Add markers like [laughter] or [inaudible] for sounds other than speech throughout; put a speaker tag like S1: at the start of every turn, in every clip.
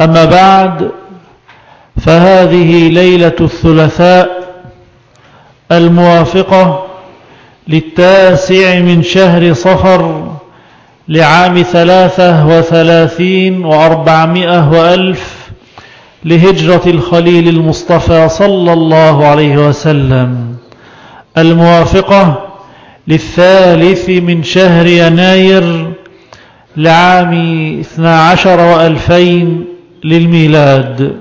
S1: أما بعد فهذه ليلة الثلاثاء الموافقة للتاسع من شهر صفر لعام ثلاثة وثلاثين وأربعمائة وألف لهجرة الخليل المصطفى صلى الله عليه وسلم. الموافقة للثالث من شهر يناير لعام اثنا عشر وألفين للميلاد.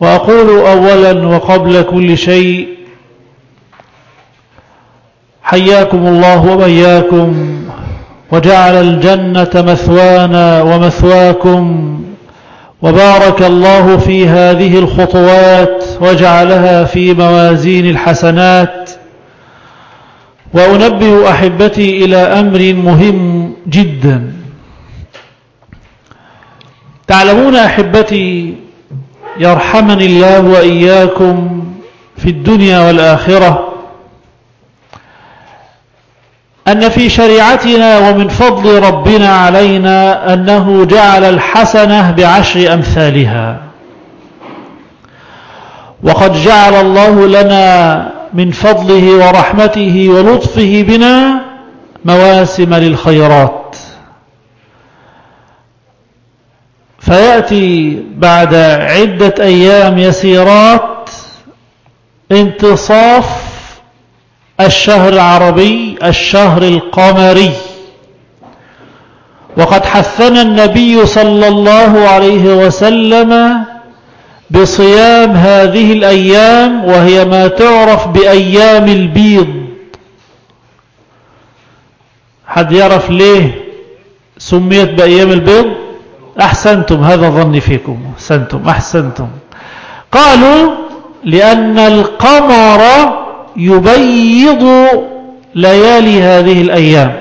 S1: وأقول أولا وقبل كل شيء حياكم الله وبياكم وجعل الجنة مثوانا ومثواكم وبارك الله في هذه الخطوات وجعلها في موازين الحسنات. وأنبه أحبتي إلى أمر مهم جدا. تعلمون أحبتي يرحمني الله وإياكم في الدنيا والآخرة أن في شريعتنا ومن فضل ربنا علينا أنه جعل الحسنة بعشر أمثالها. وقد جعل الله لنا من فضله ورحمته ولطفه بنا مواسم للخيرات. فيأتي بعد عدة أيام يسيرات انتصاف الشهر العربي الشهر القمري. وقد حثنا النبي صلى الله عليه وسلم بصيام هذه الأيام وهي ما تعرف بأيام البيض. حد يعرف ليه سميت بأيام البيض؟ أحسنتم هذا ظني فيكم أحسنتم أحسنتم. قالوا لأن القمر يبيض ليالي هذه الأيام.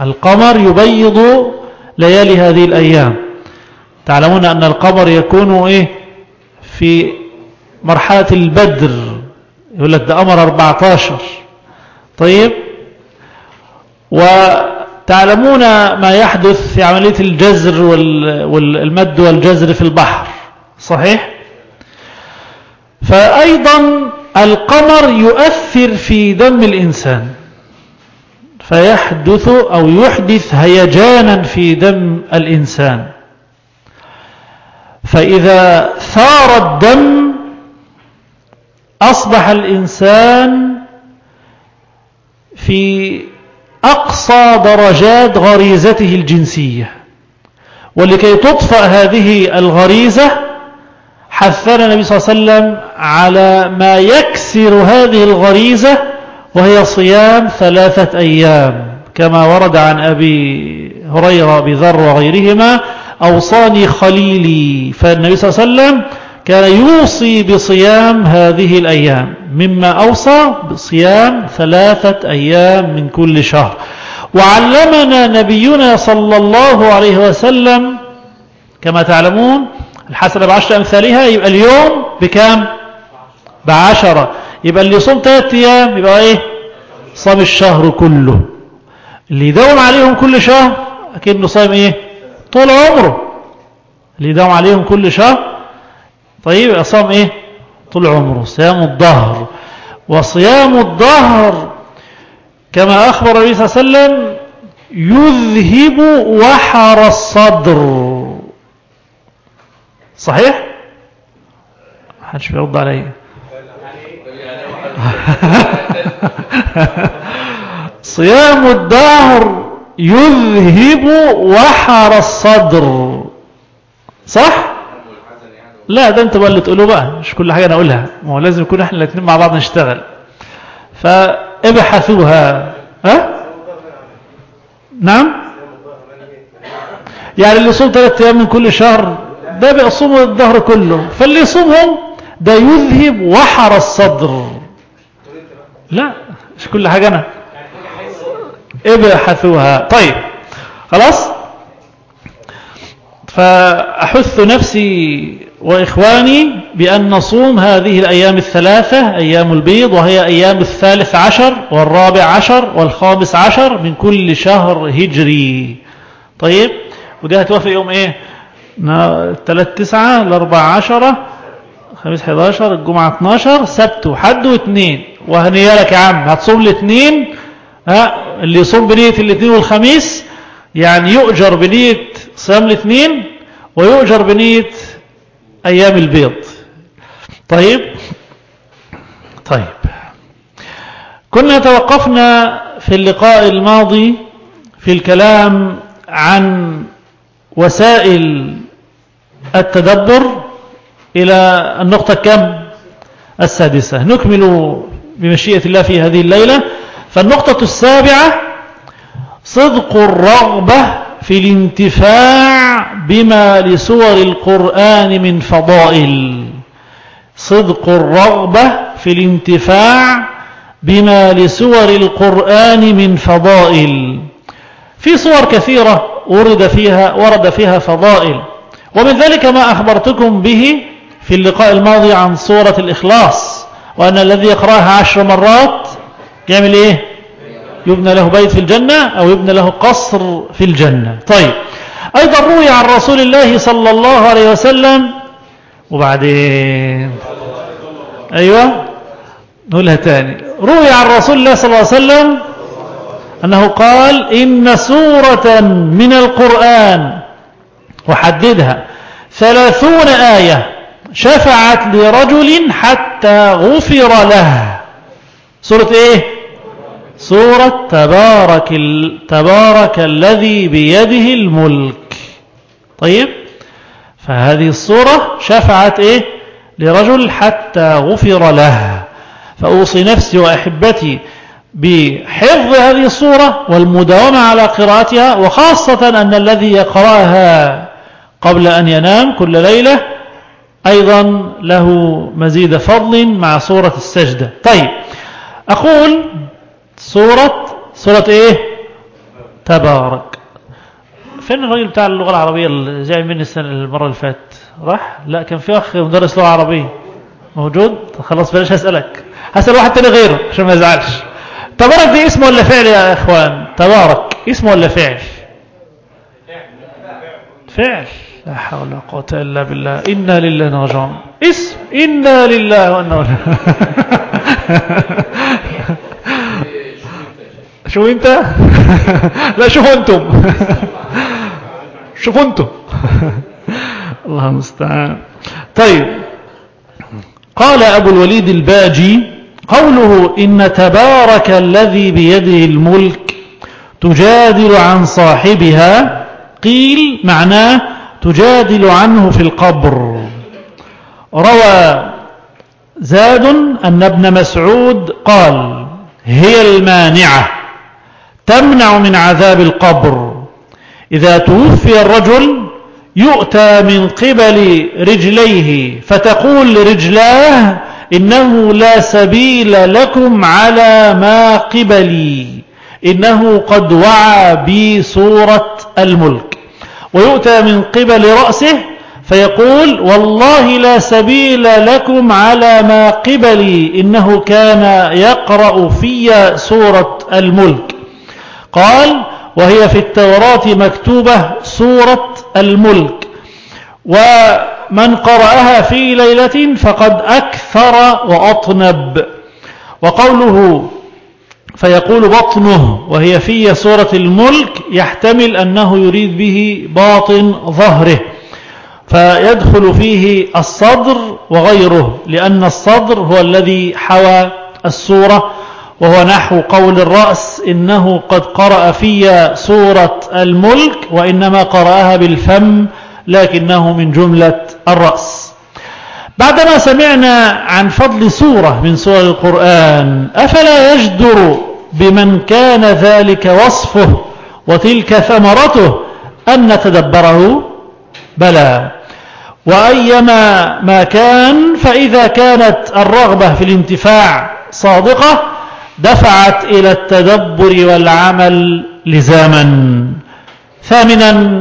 S1: القمر يبيض ليالي هذه الأيام. تعلمون أن القمر يكون إيه؟ في مرحلة البدر. يقول لك ده قمر 14 طيب؟ وتعلمون ما يحدث في عملية الجزر والمد والجزر في البحر صحيح؟ فأيضا القمر يؤثر في دم الإنسان فيحدث أو يحدث هيجانا في دم الإنسان. فإذا ثار الدم أصبح الإنسان في أقصى درجات غريزته الجنسية. ولكي تطفأ هذه الغريزة حثنا النبي صلى الله عليه وسلم على ما يكسر هذه الغريزة وهي صيام ثلاثة أيام. كما ورد عن أبي هريرة بذر وغيرهما أوصاني خليلي. فالنبي صلى الله عليه وسلم كان يوصي بصيام هذه الأيام مما أوصى بصيام ثلاثة أيام من كل شهر. وعلمنا نبينا صلى الله عليه وسلم كما تعلمون الحسنة بعشر أمثالها يبقى اليوم بكام؟ بعشرة. يبقى اللي يصوم ثلاثة أيام يبقى إيه؟ صام الشهر كله. اللي يداوم عليهم كل شهر أكيد صايم إيه؟ طول عمره. اللي يداوم عليهم كل شهر طيب صام إيه؟ طول عمره. صيام الظهر. وصيام الظهر كما أخبر النبي صلى الله عليه وسلم يذهب وحر الصدر. صحيح؟ حدش بيرد علي [laughs] صيام الدهر يذهب وحر الصدر. صح؟ لا ده انت بقى اللي تقوله بقى مش كل حاجة أنا أقولها. ما هو لازم يكون إحنا الاثنين مع بعض نشتغل. فابحثوها. ها؟ نعم؟ يعني اللي يصوم ثلاثة أيام من كل شهر ده بيصوم الظهر كله. فاللي يصومهم ده يذهب وحر الصدر. لا مش كل حاجة أنا. ابحثوها. طيب خلاص؟ فأحث نفسي وإخواني بأن نصوم هذه الأيام الثلاثة أيام البيض وهي أيام الثالث عشر والرابع عشر والخامس عشر من كل شهر هجري. طيب ودي هتوافق يوم إيه؟ الثلاث تسعة الأربع عشرة خميس 11 الجمعة 12 سبت وحد واثنين وهنيالك يا عم هتصوم الاثنين ها اللي يصوم بنية الاثنين والخميس يعني يؤجر بنية صيام الاثنين ويؤجر بنية أيام البيض. طيب؟ طيب. كنا توقفنا في اللقاء الماضي في الكلام عن وسائل التدبر إلى النقطة كم؟ السادسة. نكمل بمشيئة الله في هذه الليلة. فالنقطة السابعة صدق الرغبة في الانتفاع بما لسور القرآن من فضائل. صدق الرغبة في الانتفاع بما لسور القرآن من فضائل. في صور كثيرة ورد فيها ورد فيها فضائل. ومن ذلك ما أخبرتكم به في اللقاء الماضي عن سورة الإخلاص وأن الذي يقرأها عشر مرات يعمل إيه؟ يبنى له بيت في الجنة أو يبنى له قصر في الجنة. طيب أيضا روي عن رسول الله صلى الله عليه وسلم وبعدين أيوة نقولها تاني. روي عن رسول الله صلى الله عليه وسلم أنه قال إن سورة من القرآن وحددها ثلاثون آية شفعت لرجل حتى غفر له. سورة إيه؟ سورة تبارك, تبارك الذي بيده الملك. طيب؟ فهذه الصورة شفعت إيه؟ لرجل حتى غفر له. فأوصي نفسي وأحبتي بحفظ هذه الصورة والمداومة على قراءتها وخاصة أن الذي يقرأها قبل أن ينام كل ليلة أيضا له مزيد فضل مع سورة السجدة. طيب أقول سورة سورة إيه؟ تبارك. فين الراجل بتاع اللغة العربية اللي زعل مني السنة المرة اللي فاتت؟ راح؟ لا كان في أخ مدرس لغة عربية. موجود؟ خلاص بلاش هسألك هسأل واحد تاني غيره عشان ما يزعلش. تبارك دي اسم ولا فعل يا إخوان؟ تبارك. اسم ولا فعل؟ فعل. لا حول ولا قوة إلا بالله. إنا لله راجعون. اسم. إنا لله وإنا [laughs] شو انت. [laughs] لا شوفوا أنتم. [laughs] شوفوا أنتم. [laughs] الله المستعان. طيب. قال أبو الوليد الباجي قوله إن تبارك الذي بيده الملك تجادل عن صاحبها. قيل معناه تجادل عنه في القبر. روى زاد أن ابن مسعود قال هي المانعة. تمنع من عذاب القبر. إذا توفي الرجل يؤتى من قبل رجليه فتقول لرجلاه إنه لا سبيل لكم على ما قبلي. إنه قد وعى بي صورة الملك. ويؤتى من قبل رأسه فيقول والله لا سبيل لكم على ما قبلي. إنه كان يقرأ في سورة الملك. قال وهي في التوراة مكتوبة سورة الملك ومن قرأها في ليلة فقد أكثر وأطنب. وقوله فيقول بطنه وهي في سورة الملك يحتمل أنه يريد به باطن ظهره فيدخل فيه الصدر وغيره لأن الصدر هو الذي حوى السورة وهو نحو قول الرأس إنه قد قرأ في سورة الملك وإنما قرأها بالفم لكنه من جملة الرأس. بعدما سمعنا عن فضل سورة من سور القرآن أفلا يجدر بمن كان ذلك وصفه وتلك ثمرته أن نتدبره؟ بلى. وأيما ما كان فإذا كانت الرغبة في الانتفاع صادقة دفعت إلى التدبر والعمل لزاما. ثامنا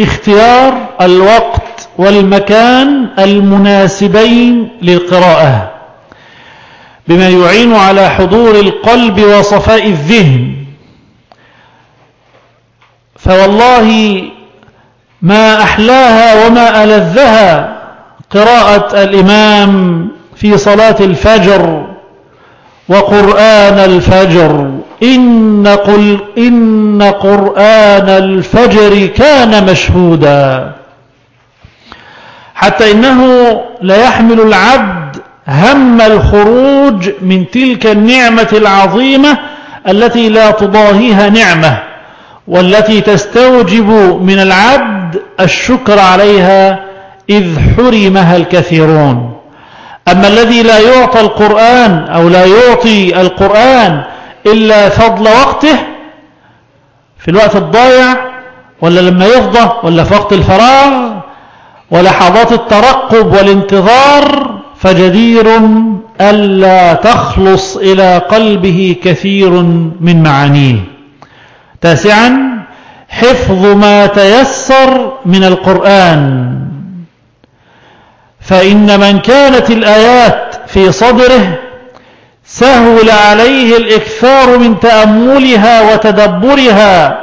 S1: اختيار الوقت والمكان المناسبين للقراءة بما يعين على حضور القلب وصفاء الذهن. فوالله ما أحلاها وما ألذها قراءة الإمام في صلاة الفجر وقرآن الفجر. إن, قل إن قرآن الفجر كان مشهودا. حتى إنه ليحمل العبد هم الخروج من تلك النعمة العظيمة التي لا تضاهيها نعمة والتي تستوجب من العبد الشكر عليها إذ حرمها الكثيرون. أما الذي لا يعطى القرآن أو لا يعطي القرآن إلا فضل وقته في الوقت الضايع ولا لما يفضى ولا في وقت الفراغ ولحظات الترقب والانتظار فجدير ألا تخلص إلى قلبه كثير من معانيه. تاسعا حفظ ما تيسر من القرآن. فإن من كانت الآيات في صدره سهل عليه الإكثار من تأملها وتدبرها.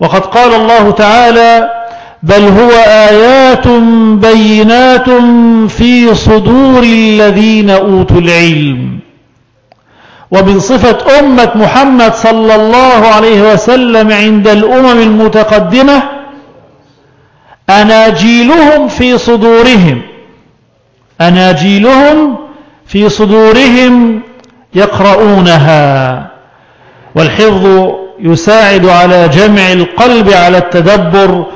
S1: وقد قال الله تعالى بل هو آيات بينات في صدور الذين أوتوا العلم. ومن صفة أمة محمد صلى الله عليه وسلم عند الأمم المتقدمة أناجيلهم في صدورهم. أناجيلهم في صدورهم يقرؤونها والحفظ يساعد على جمع القلب على التدبر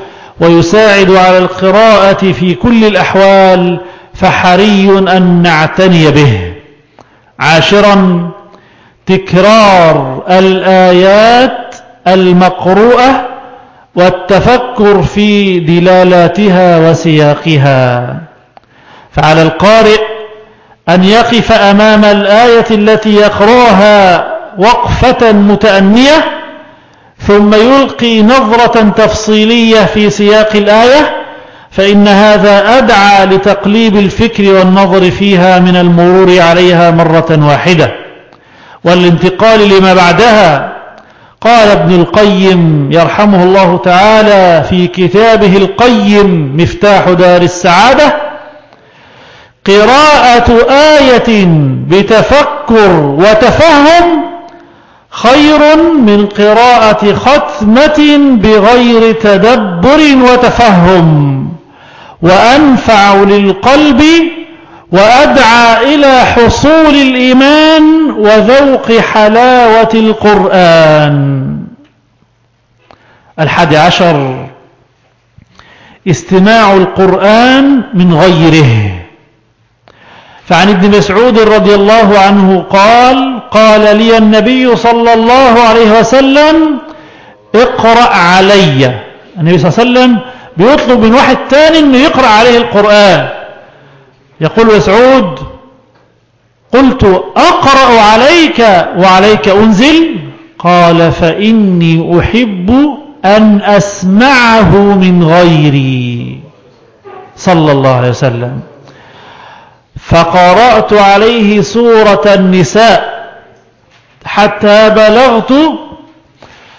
S1: ويساعد على القراءة في كل الأحوال فحري أن نعتني به. عاشرا تكرار الآيات المقروءة والتفكر في دلالاتها وسياقها. فعلى القارئ أن يقف أمام الآية التي يقرأها وقفة متأنية ثم يلقي نظرة تفصيلية في سياق الآية فإن هذا أدعى لتقليب الفكر والنظر فيها من المرور عليها مرة واحدة. والانتقال لما بعدها قال ابن القيم يرحمه الله تعالى في كتابه القيم مفتاح دار السعادة قراءة آية بتفكر وتفهم خير من قراءة ختمة بغير تدبر وتفهم وأنفع للقلب وأدعى إلى حصول الإيمان وذوق حلاوة القرآن. الحادي عشر استماع القرآن من غيره. فعن ابن مسعود رضي الله عنه قال قال لي النبي صلى الله عليه وسلم اقرأ علي. النبي صلى الله عليه وسلم بيطلب من واحد تاني إنه يقرأ عليه القرآن. يقول مسعود قلت أقرأ عليك وعليك أنزل؟ قال فإني أحب أن أسمعه من غيري. صلى الله عليه وسلم. فقرأت عليه سورة النساء حتى بلغت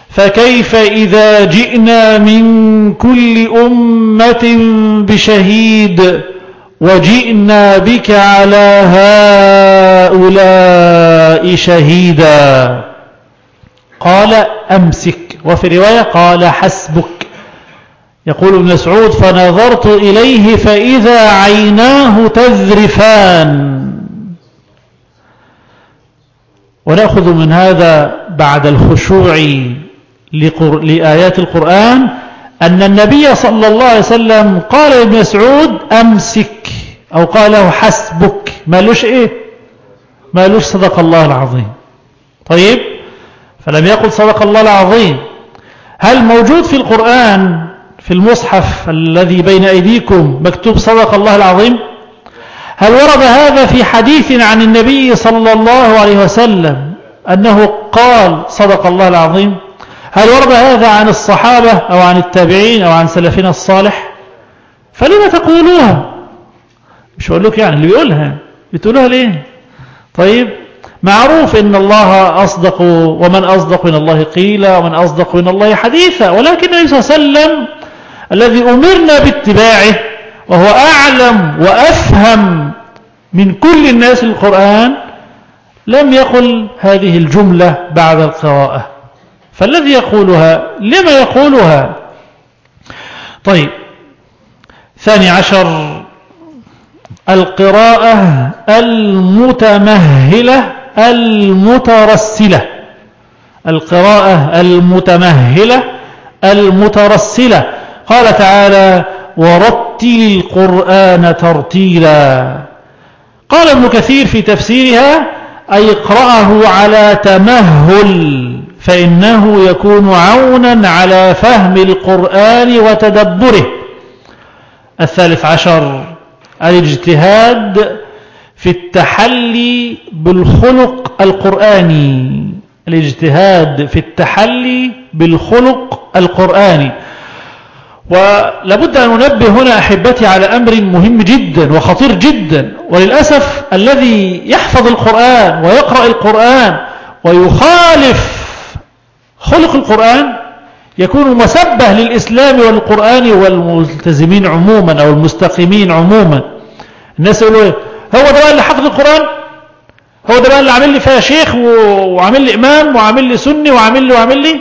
S1: فكيف إذا جئنا من كل أمة بشهيد وجئنا بك على هؤلاء شهيدا؟ قال أمسك. وفي رواية قال حسبك. يقول ابن مسعود فنظرت إليه فإذا عيناه تذرفان. ونأخذ من هذا بعد الخشوع لآيات القرآن أن النبي صلى الله عليه وسلم قال لابن مسعود أمسك أو قال له حسبك. ما لوش إيه؟ ما لوش صدق الله العظيم. طيب فلم يقل صدق الله العظيم. هل موجود في القرآن في المصحف الذي بين أيديكم مكتوب صدق الله العظيم. هل ورد هذا في حديث عن النبي صلى الله عليه وسلم أنه قال صدق الله العظيم؟ هل ورد هذا عن الصحابة أو عن التابعين أو عن سلفنا الصالح؟ فلما تقولوها؟ مش أقول لك يعني اللي بيقولها. بتقولوها ليه؟ طيب معروف إن الله أصدق ومن أصدق من الله قيل ومن أصدق من الله حديثا ولكن النبي صلى الله عليه وسلم الذي أمرنا باتباعه وهو أعلم وأفهم من كل الناس القرآن لم يقل هذه الجملة بعد القراءة. فالذي يقولها لما يقولها؟ طيب ثاني عشر القراءة المتمهلة المترسلة. القراءة المتمهلة المترسلة. قال تعالى ورتل القرآن ترتيلا. قال ابن كثير في تفسيرها أي اقرأه على تمهل فإنه يكون عونا على فهم القرآن وتدبره. الثالث عشر الاجتهاد في التحلي بالخلق القرآني. الاجتهاد في التحلي بالخلق القرآني. ولابد أن ننبه هنا أحبتي على أمر مهم جدا وخطير جدا وللأسف الذي يحفظ القرآن ويقرأ القرآن ويخالف خلق القرآن يكون مسبه للإسلام والقرآن والملتزمين عموما أو المستقيمين عموما. الناس يقولوا هو ده اللي حفظ القرآن؟ هو ده اللي عامل لي فيها شيخ وعامل لي إمام وعامل لي سني وعامل لي وعامل لي؟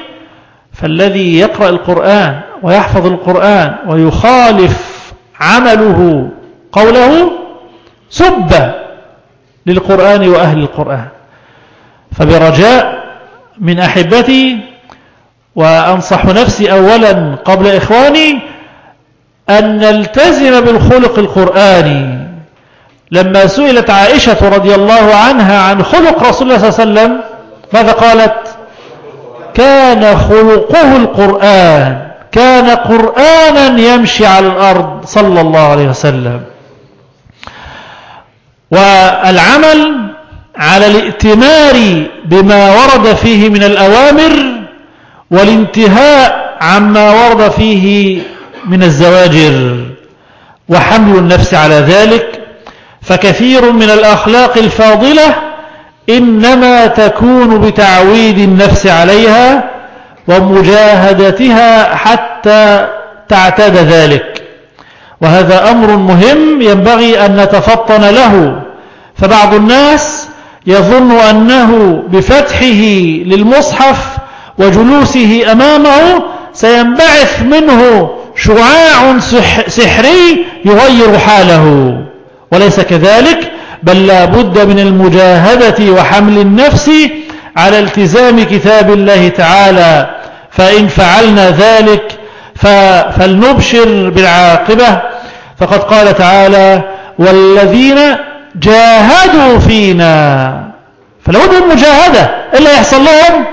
S1: فالذي يقرأ القرآن ويحفظ القرآن ويخالف عمله قوله سب للقرآن وأهل القرآن. فبرجاء من أحبتي وأنصح نفسي أولا قبل إخواني أن نلتزم بالخلق القرآني لما سئلت عائشة رضي الله عنها عن خلق رسول الله صلى الله عليه وسلم ماذا قالت؟ كان خلقه القرآن. كان قرآنا يمشي على الأرض صلى الله عليه وسلم. والعمل على الائتمار بما ورد فيه من الأوامر والانتهاء عما ورد فيه من الزواجر وحمل النفس على ذلك. فكثير من الأخلاق الفاضلة إنما تكون بتعويد النفس عليها ومجاهدتها حتى تعتاد ذلك. وهذا أمر مهم ينبغي أن نتفطن له. فبعض الناس يظن أنه بفتحه للمصحف وجلوسه أمامه سينبعث منه شعاع سحري يغير حاله. وليس كذلك بل لا بد من المجاهدة وحمل النفس على التزام كتاب الله تعالى فإن فعلنا ذلك فلنبشر بالعاقبة. فقد قال تعالى والذين جاهدوا فينا فلابد من مجاهدة إلا يحصل لهم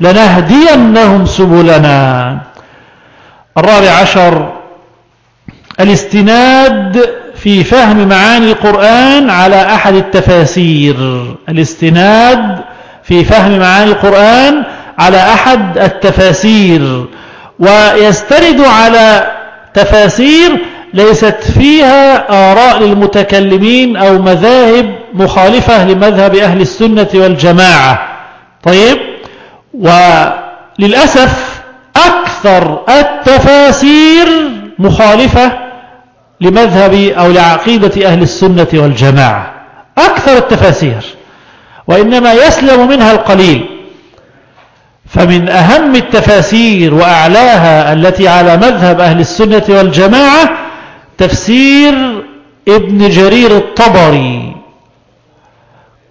S1: لنهدينهم سبلنا. الرابع عشر الاستناد في فهم معاني القرآن على أحد التفاسير. الاستناد في فهم معاني القرآن على أحد التفاسير ويستند على تفاسير ليست فيها آراء للمتكلمين أو مذاهب مخالفة لمذهب أهل السنة والجماعة. طيب؟ وللأسف أكثر التفاسير مخالفة لمذهب أو لعقيدة أهل السنة والجماعة. أكثر التفاسير. وإنما يسلم منها القليل. فمن أهم التفاسير وأعلاها التي على مذهب أهل السنة والجماعة تفسير ابن جرير الطبري.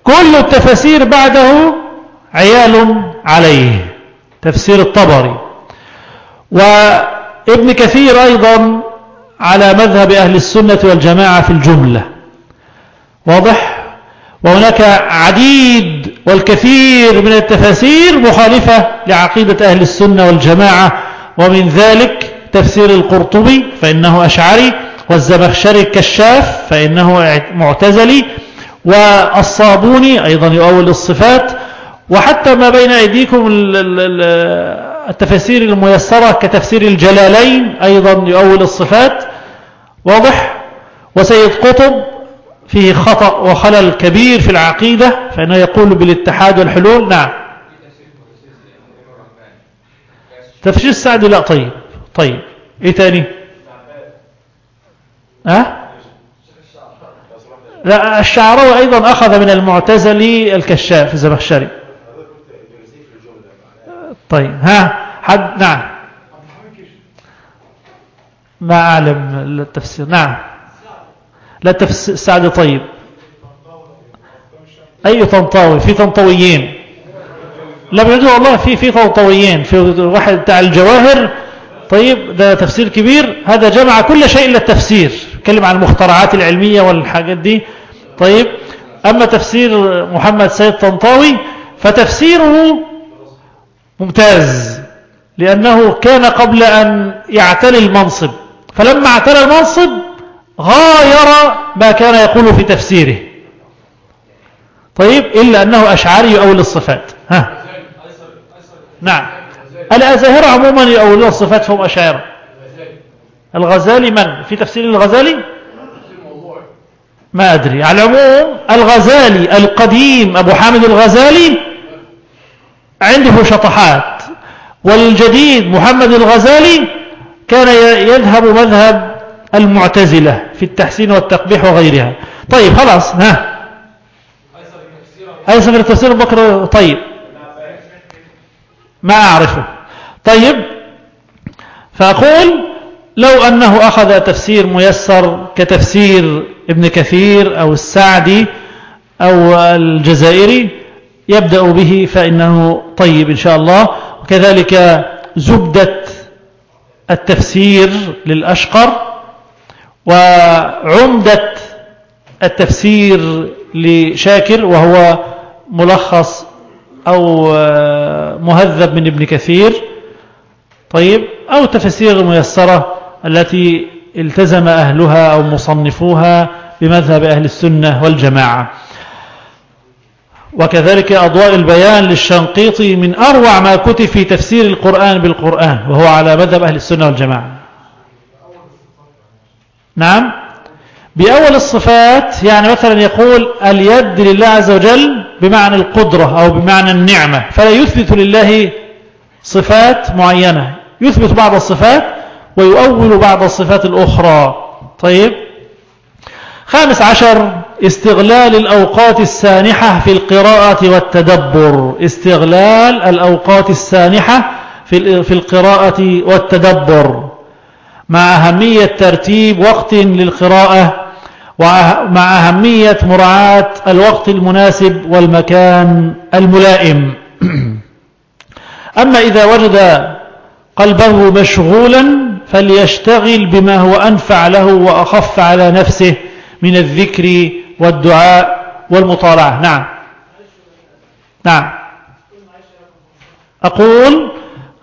S1: كل التفاسير بعده عيال عليه تفسير الطبري. وابن كثير أيضا على مذهب أهل السنة والجماعة في الجملة. واضح؟ وهناك عديد والكثير من التفاسير مخالفة لعقيدة أهل السنة والجماعة ومن ذلك تفسير القرطبي فإنه أشعري والزمخشري الكشاف فإنه معتزلي والصابوني أيضا يؤول الصفات وحتى ما بين أيديكم التفاسير الميسرة كتفسير الجلالين أيضا يؤول الصفات واضح؟ وسيد قطب فيه خطأ وخلل كبير في العقيدة فإنه يقول بالاتحاد والحلول. نعم. تفسير السعدي لا طيب طيب. إيه تاني؟ ها؟ لا الشعراوي أيضا أخذ من المعتزلي الكشاف الزمخشري. طيب ها حد نعم. ما أعلم التفسير. نعم. لا تفسير سعد طيب. أي طنطاوي؟ في طنطاويين. لا بجد والله في في طنطاويين. في واحد بتاع الجواهر طيب ده تفسير كبير. هذا جمع كل شيء إلا التفسير. يتكلم عن المخترعات العلمية والحاجات دي. طيب أما تفسير محمد سيد طنطاوي فتفسيره ممتاز لأنه كان قبل أن يعتلي المنصب. فلما اعتلى المنصب غاير ما كان يقول في تفسيره. طيب إلا أنه أشعري يؤول الصفات. ها. نعم. الأزاهرة عموما يؤولون الصفات فهم أشاعرة. الغزالي من؟ في تفسير الغزالي؟ ما أدري. على العموم الغزالي القديم أبو حامد الغزالي عنده شطحات والجديد محمد الغزالي كان يذهب مذهب المعتزلة في التحسين والتقبيح وغيرها. طيب خلاص ها. أيسر التفسير بكر طيب. ما أعرفه. طيب فأقول لو أنه أخذ تفسير ميسر كتفسير ابن كثير أو السعدي أو الجزائري يبدأ به فإنه طيب إن شاء الله. وكذلك زبدة التفسير للأشقر وعمدة التفسير لشاكر وهو ملخص أو مهذب من ابن كثير. طيب أو تفسير الميسرة التي التزم أهلها أو مصنفوها بمذهب أهل السنة والجماعة. وكذلك أضواء البيان للشنقيطي من أروع ما كتب في تفسير القرآن بالقرآن وهو على مذهب أهل السنة والجماعة. نعم. بأول الصفات يعني مثلا يقول اليد لله عز وجل بمعنى القدرة أو بمعنى النعمة. فلا يثبت لله صفات معينة. يثبت بعض الصفات ويؤول بعض الصفات الأخرى. طيب. خامس عشر. استغلال الأوقات السانحة في القراءة والتدبر. استغلال الأوقات السانحة في القراءة والتدبر. مع أهمية ترتيب وقت للقراءة ومع أهمية مراعاة الوقت المناسب والمكان الملائم. أما إذا وجد قلبه مشغولا فليشتغل بما هو أنفع له وأخف على نفسه من الذكر والدعاء والمطالعة. نعم. نعم. أقول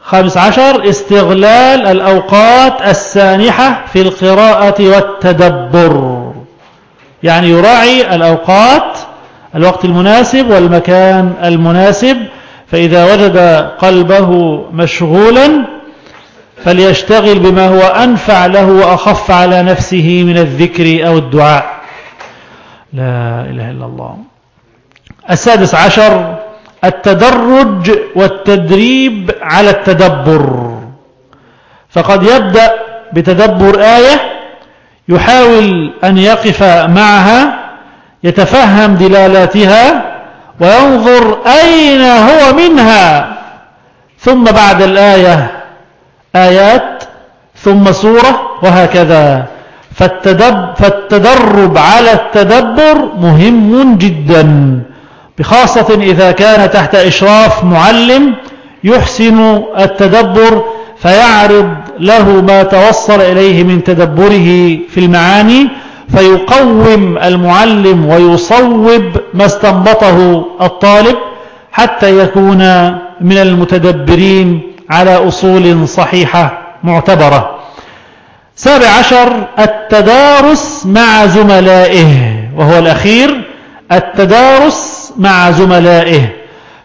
S1: خامس عشر استغلال الأوقات السانحة في القراءة والتدبر. يعني يراعي الأوقات الوقت المناسب والمكان المناسب. فإذا وجد قلبه مشغولا فليشتغل بما هو أنفع له وأخف على نفسه من الذكر أو الدعاء. لا إله إلا الله. السادس عشر التدرج والتدريب على التدبر. فقد يبدأ بتدبر آية يحاول أن يقف معها يتفهم دلالاتها وينظر أين هو منها. ثم بعد الآية آيات ثم سورة وهكذا. فالتدرب على التدبر مهم جدا. بخاصة إذا كان تحت إشراف معلم يحسن التدبر فيعرض له ما توصل إليه من تدبره في المعاني فيقوم المعلم ويصوب ما استنبطه الطالب حتى يكون من المتدبرين على أصول صحيحة معتبرة. سابع عشر التدارس مع زملائه وهو الأخير التدارس مع زملائه.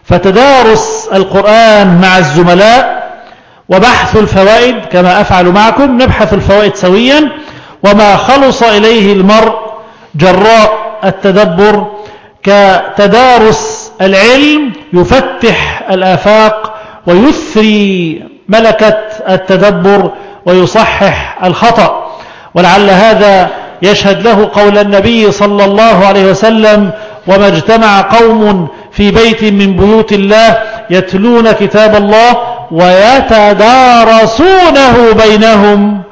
S1: فتدارس القرآن مع الزملاء وبحث الفوائد كما أفعل معكم نبحث الفوائد سويا وما خلص إليه المرء جراء التدبر. كتدارس العلم يفتح الآفاق ويثري ملكة التدبر ويصحح الخطأ. ولعل هذا يشهد له قول النبي صلى الله عليه وسلم وما اجتمع قوم في بيت من بيوت الله يتلون كتاب الله ويتدارسونه بينهم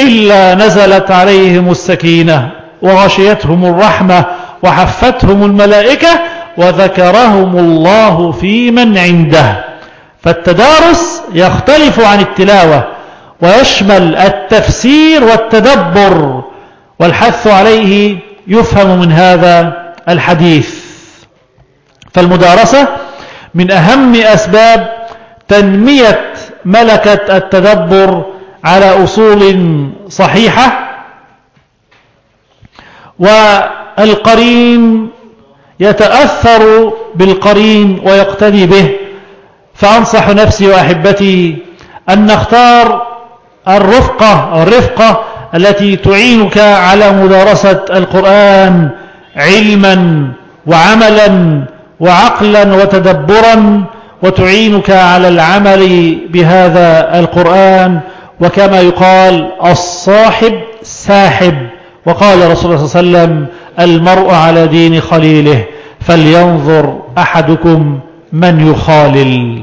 S1: إلا نزلت عليهم السكينة وغشيتهم الرحمة وحفتهم الملائكة وذكرهم الله في من عنده. فالتدارس يختلف عن التلاوة ويشمل التفسير والتدبر والحث عليه يفهم من هذا الحديث. فالمدارسة من أهم أسباب تنمية ملكة التدبر على أصول صحيحة والقرين يتأثر بالقرين ويقتدي به. فأنصح نفسي وأحبتي أن نختار الرفقة الرفقة التي تعينك على مدارسة القرآن علما وعملا وعقلا وتدبرا وتعينك على العمل بهذا القرآن. وكما يقال الصاحب ساحب. وقال رسول الله صلى الله عليه وسلم المرء على دين خليله فلينظر أحدكم من يخالل.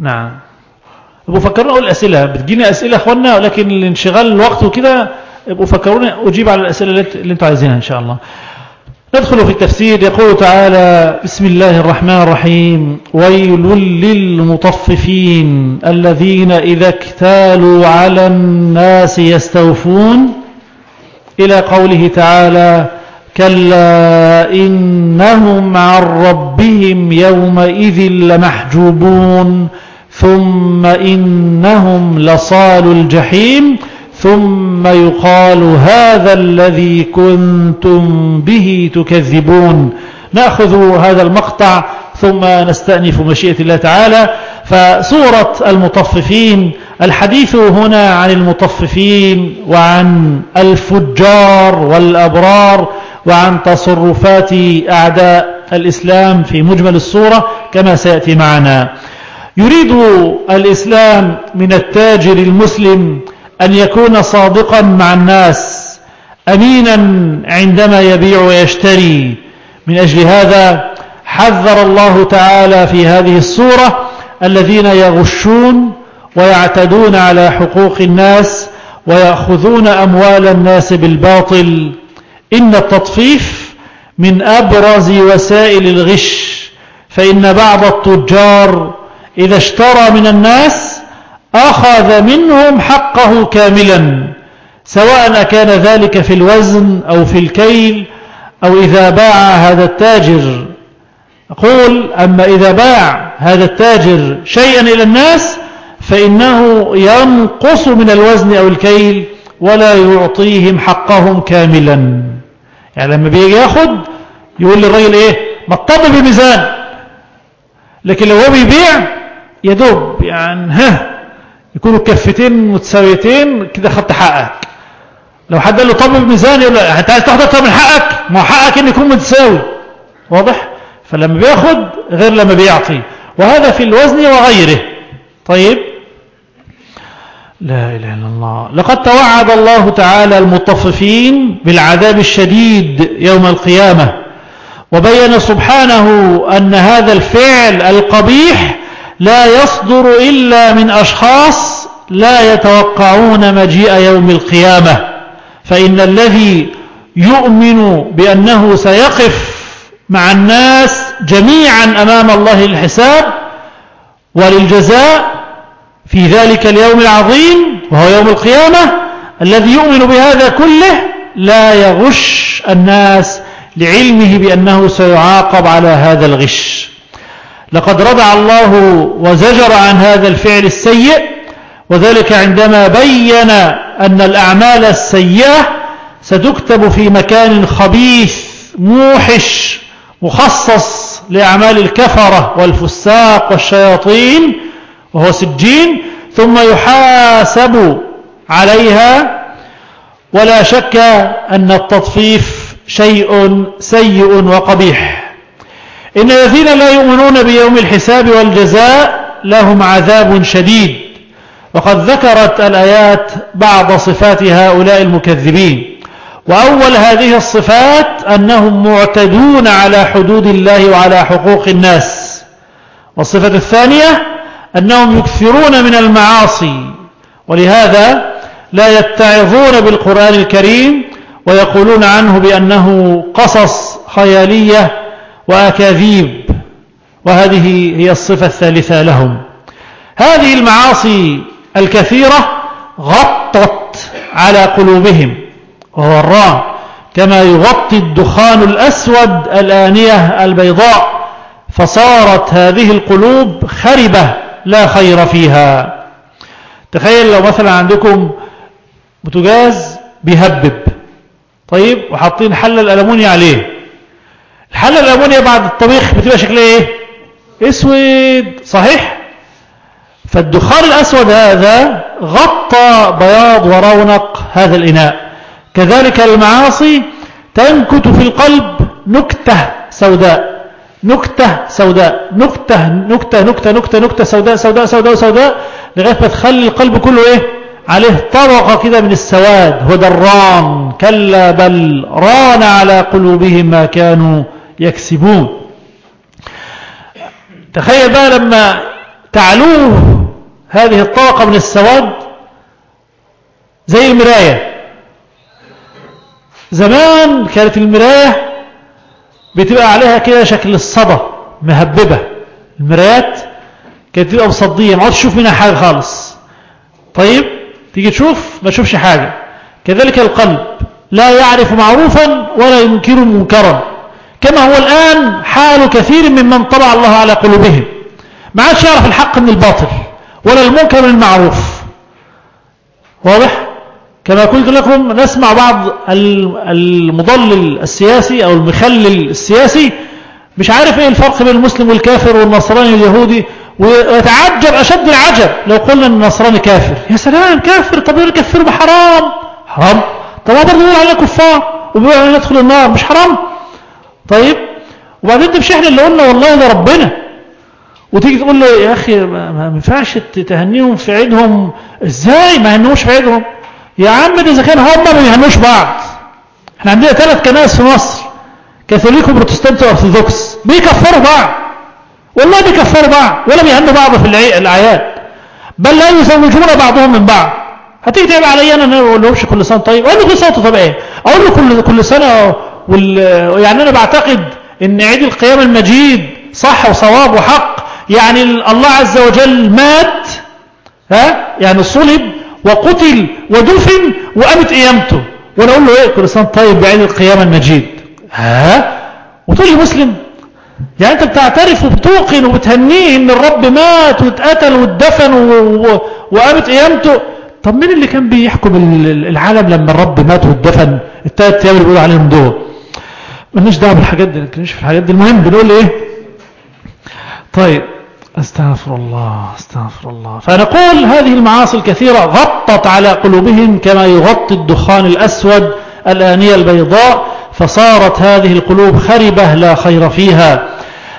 S1: نعم. ابقوا فكرونا أقول اسئله بتجيني أسئلة أخوانا ولكن الانشغال الوقت وكده ابقوا فكروني أجيب على الأسئلة اللي أنتم عايزينها إن شاء الله. ندخل في التفسير. يقول تعالى بسم الله الرحمن الرحيم. ويل للمطففين الذين إذا اكتالوا على الناس يستوفون. إلى قوله تعالى كلا إنهم عن ربهم يومئذ لمحجوبون. ثم إنهم لصال الجحيم ثم يقال هذا الذي كنتم به تكذبون نأخذ هذا المقطع ثم نستأنف مشيئة الله تعالى فسورة المطففين الحديث هنا عن المطففين وعن الفجار والأبرار وعن تصرفات أعداء الإسلام في مجمل الصورة كما سيأتي معنا يريد الإسلام من التاجر المسلم أن يكون صادقا مع الناس أمينا عندما يبيع ويشتري. من أجل هذا حذر الله تعالى في هذه السورة الذين يغشون ويعتدون على حقوق الناس ويأخذون أموال الناس بالباطل. إن التطفيف من أبرز وسائل الغش فإن بعض التجار إذا اشترى من الناس أخذ منهم حقه كاملا سواء كان ذلك في الوزن أو في الكيل أو إذا باع هذا التاجر. أقول أما إذا باع هذا التاجر شيئا إلى الناس فإنه ينقص من الوزن أو الكيل ولا يعطيهم حقهم كاملا. يعني لما بيجي ياخد يقول للرجل إيه؟ ما تطبق بميزان لكن لو هو بيبيع يدوب يعني ها يكونوا كفتين متساويتين كده خدت حقك. لو حد قال له طب بميزان يقول له أنت عايز تاخد أكتر من حقك؟ ما هو حقك إن يكون متساوي. واضح؟ فلما بياخد غير لما بيعطي. وهذا في الوزن وغيره. طيب. لا إله إلا الله. لقد توعد الله تعالى المطففين بالعذاب الشديد يوم القيامة وبين سبحانه أن هذا الفعل القبيح لا يصدر إلا من أشخاص لا يتوقعون مجيء يوم القيامة. فإن الذي يؤمن بأنه سيقف مع الناس جميعا أمام الله الحساب وللجزاء في ذلك اليوم العظيم وهو يوم القيامة الذي يؤمن بهذا كله لا يغش الناس لعلمه بأنه سيعاقب على هذا الغش. لقد ردع الله وزجر عن هذا الفعل السيء وذلك عندما بين أن الأعمال السيئة ستكتب في مكان خبيث موحش مخصص لأعمال الكفرة والفساق والشياطين وهو سجين ثم يحاسب عليها. ولا شك أن التطفيف شيء سيء وقبيح. إن الذين لا يؤمنون بيوم الحساب والجزاء لهم عذاب شديد. وقد ذكرت الآيات بعض صفات هؤلاء المكذبين. وأول هذه الصفات أنهم معتدون على حدود الله وعلى حقوق الناس. والصفة الثانية أنهم يكثرون من المعاصي. ولهذا لا يتعظون بالقرآن الكريم ويقولون عنه بأنه قصص خيالية وأكاذيب وهذه هي الصفة الثالثة لهم. هذه المعاصي الكثيرة غطت على قلوبهم وهو الرام كما يغطي الدخان الأسود الآنية البيضاء فصارت هذه القلوب خربة لا خير فيها. تخيل لو مثلا عندكم بوتجاز بيهبب طيب وحاطين حلة الألمونيا عليه الحلة الألمونيا بعد الطبيخ بتبقى شكلها إيه؟ أسود. صحيح؟ فالدخان الأسود هذا غطى بياض ورونق هذا الإناء. كذلك المعاصي تنكت في القلب نكتة سوداء. نكتة سوداء. نكتة نكتة نكتة نكتة نكتة سوداء سوداء سوداء سوداء لغاية ما تخلي القلب كله إيه؟ عليه طبقة كده من السواد هدى الران كلا بل ران على قلوبهم ما كانوا يكسبون. تخيل بقى لما تعلوه هذه الطبقة من السواد زي المراية. زمان كانت المراية بتبقى عليها كده شكل الصدى مهببة. المرايات كانت تبقى مصدية ما تشوف منها حاجة خالص. طيب تيجي تشوف ما تشوفش حاجة. كذلك القلب لا يعرف معروفا ولا ينكر منكرا. كما هو الآن حال كثير ممن طبع الله على قلوبهم. ما عادش يعرف الحق من الباطل ولا المنكر من المعروف. واضح؟ كما قلت لكم نسمع بعض المضلل السياسي أو المخلل السياسي مش عارف إيه الفرق بين المسلم والكافر والنصراني واليهودي ويتعجب أشد العجب لو قلنا إن النصراني كافر. يا سلام كافر طب يقول كفر بحرام حرام. طب برضه يقول علينا كفار وبيقول علينا ندخل النار مش حرام؟ طيب؟ وبعدين ده مش إحنا اللي قلنا والله ده ربنا. وتيجي تقول له يا أخي ما ينفعش تهنيهم في عيدهم. إزاي ما هنوش في عيدهم؟ يا عم ده إذا كان هم ما بيهنوش بعض. إحنا عندنا ثلاث كنائس في مصر. كاثوليك وبروتستانت وأرثوذكس. بيكفروا بعض. والله بيكفروا بعض. ولا بيهنوا بعض في الأعياد. بل لا يزوجون بعضهم من بعض. هتيجي تعب عليا أنا ما أقولهمش كل سنة. طيب أقول له كل سنة طب إيه أقول له كل كل سنة. يعني أنا بعتقد إن عيد القيامه المجيد صح وصواب وحق. يعني الله عز وجل مات ها؟ يعني صلب وقتل ودفن وقامت قيامته. وأنا أقول له إيه؟ كل سنه طيب بعيد القيامه المجيد. ها؟ وتقول لي مسلم. يعني أنت بتعترف وبتوقن وبتهنيه إن الرب مات واتقتل واتدفن وقامت قيامته. طب مين اللي كان بيحكم العالم لما الرب مات واتدفن؟ الثلاث أيام اللي بيقولوا عليهم دول. مالناش دعوة بالحاجات دي ما في الحاجات دي. المهم بنقول إيه؟ طيب أستغفر الله أستغفر الله. فنقول هذه المعاصي الكثيرة غطت على قلوبهم كما يغطي الدخان الأسود الآنية البيضاء فصارت هذه القلوب خربة لا خير فيها.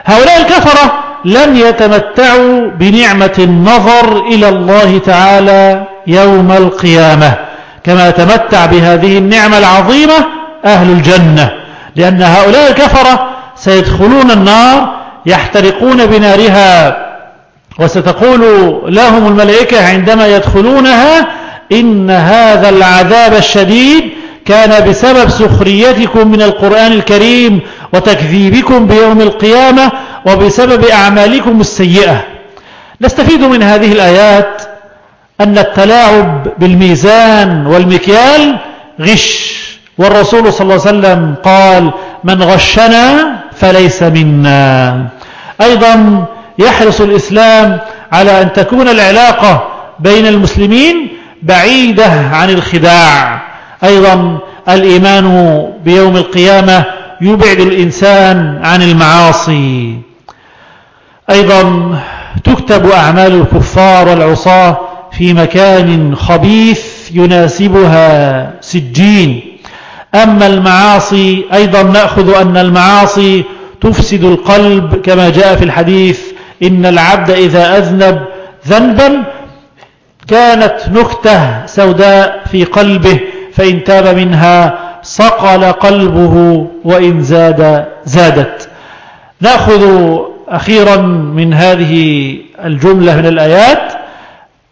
S1: هؤلاء الكفرة لن يتمتعوا بنعمة النظر إلى الله تعالى يوم القيامة كما يتمتع بهذه النعمة العظيمة أهل الجنة. لأن هؤلاء الكفرة سيدخلون النار يحترقون بنارها وستقول لهم الملائكة عندما يدخلونها إن هذا العذاب الشديد كان بسبب سخريتكم من القرآن الكريم وتكذيبكم بيوم القيامة وبسبب أعمالكم السيئة. نستفيد من هذه الآيات أن التلاعب بالميزان والمكيال غش. والرسول صلى الله عليه وسلم قال من غشنا فليس منا. أيضا يحرص الإسلام على أن تكون العلاقة بين المسلمين بعيدة عن الخداع. أيضا الإيمان بيوم القيامة يبعد الإنسان عن المعاصي. أيضا تكتب أعمال الكفار والعصاة في مكان خبيث يناسبها سجين. أما المعاصي أيضا نأخذ أن المعاصي تفسد القلب كما جاء في الحديث إن العبد إذا أذنب ذنبا كانت نكتة سوداء في قلبه فإن تاب منها صقل قلبه وإن زاد زادت. نأخذ أخيرا من هذه الجملة من الآيات.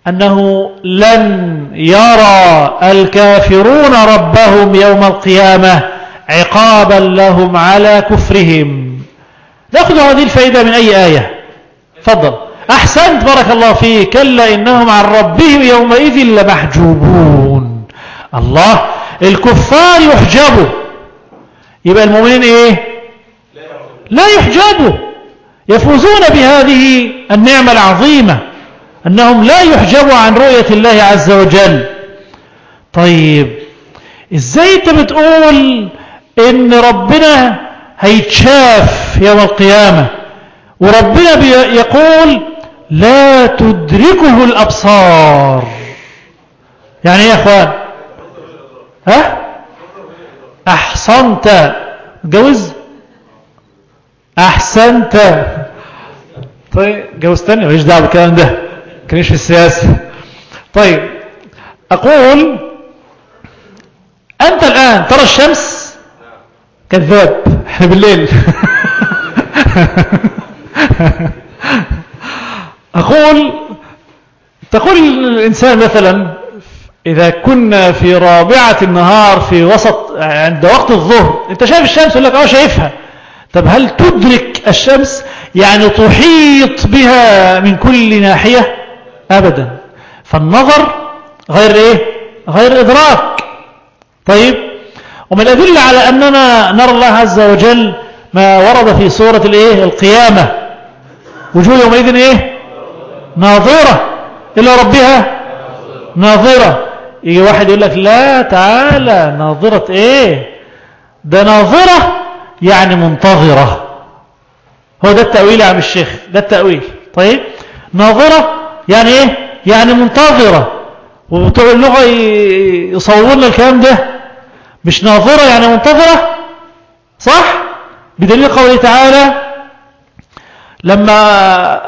S1: أنه لن يرى الكافرون ربهم يوم القيامة عقابا لهم على كفرهم. نأخذ هذه الفائدة من أي آية؟ فضل أحسنت بارك الله فيك. كلا إنهم عن ربهم يومئذ لمحجوبون. الله الكفار يحجبوا. يبقى المؤمنين إيه؟ لا يحجبوا. يفوزون بهذه النعمة العظيمة. أنهم لا يحجبوا عن رؤية الله عز وجل. طيب إزاي أنت بتقول إن ربنا هيتشاف يوم القيامة؟ وربنا يقول لا تدركه الأبصار. يعني إيه يا إخوان؟ ها؟ احسنت جوز؟ أحسنت. طيب جوز تاني؟ ماليش دعوة بالكلام ده. كانش في السياسة. طيب أقول أنت الآن ترى الشمس كذاب إحنا بالليل. [laughs] أقول تقول الإنسان مثلا إذا كنا في رابعة النهار في وسط عند وقت الظهر أنت شايف الشمس يقول لك أه شايفها. طب هل تدرك الشمس؟ يعني تحيط بها من كل ناحية؟ أبدا. فالنظر غير إيه؟ غير إدراك. طيب؟ ومن الأدلة على أننا نرى الله عز وجل ما ورد في سورة الإيه؟ القيامة. وجوه يومئذ إيه؟ ناظرة. إلى ربها ناظرة. يجي واحد يقول لك لا تعالى ناظرة إيه؟ ده ناظرة يعني منتظرة. هو ده التأويل يا عم الشيخ. ده التأويل. طيب؟ ناظرة يعني إيه؟ يعني منتظرة. وبتوع اللغة يصوروا لنا الكلام ده. مش ناظرة يعني منتظرة؟ صح؟ بدليل قوله تعالى لما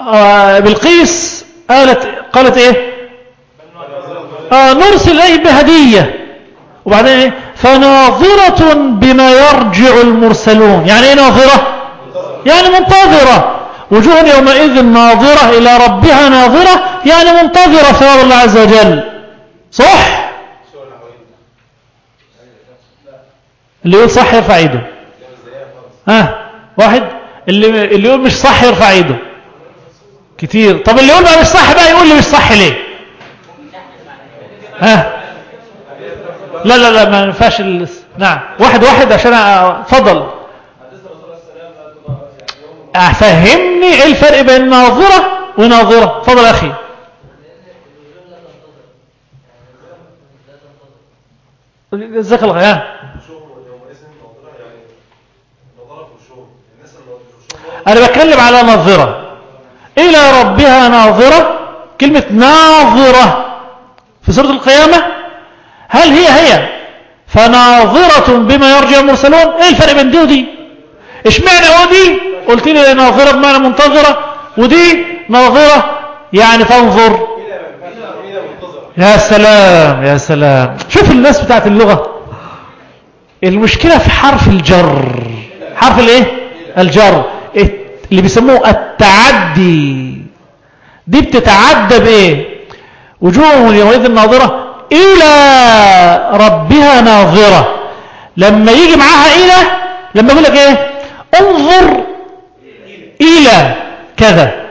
S1: آه، بالقيس قالت قالت إيه؟ آه نرسل إليه بهدية. وبعدين إيه؟ فناظرة بما يرجع المرسلون. يعني إيه ناظرة؟ يعني منتظرة. وجوه يومئذ ناظرة إلى ربها ناظرة يعني منتظرة ثواب الله عز وجل. صح؟ اللي يقول صح يرفع إيده. ها؟ واحد؟ اللي اللي يقول مش صح يرفع إيده. كتير. طب اللي يقول بقى مش صح بقى يقول لي مش صح ليه؟ ها؟ لا لا لا ما ينفعش. نعم. واحد واحد عشان افضل أفهمني إيه الفرق بين ناظرة وناظرة؟ فضل أخي. جزاك الله خير أنا بتكلم على ناظرة. إلى ربها ناظرة. كلمة ناظرة في سورة القيامة. هل هي هي؟ فناظرة بما يرجع المرسلون. إيه الفرق بين دي ودي؟ اشمعنى ودي؟ قلت لي ناظرة بمعنى منتظرة ودي ناظرة يعني تنظر. يا سلام يا سلام. شوف الناس بتاعت اللغة. المشكلة في حرف الجر. حرف الايه؟ الجر. اللي بيسموه التعدي. دي بتتعدى بإيه؟ وجوه يومئذ ناظرة إلى ربها ناظرة. لما يجي معاها إلى لما يقول لك إيه؟ انظر إلى كذا.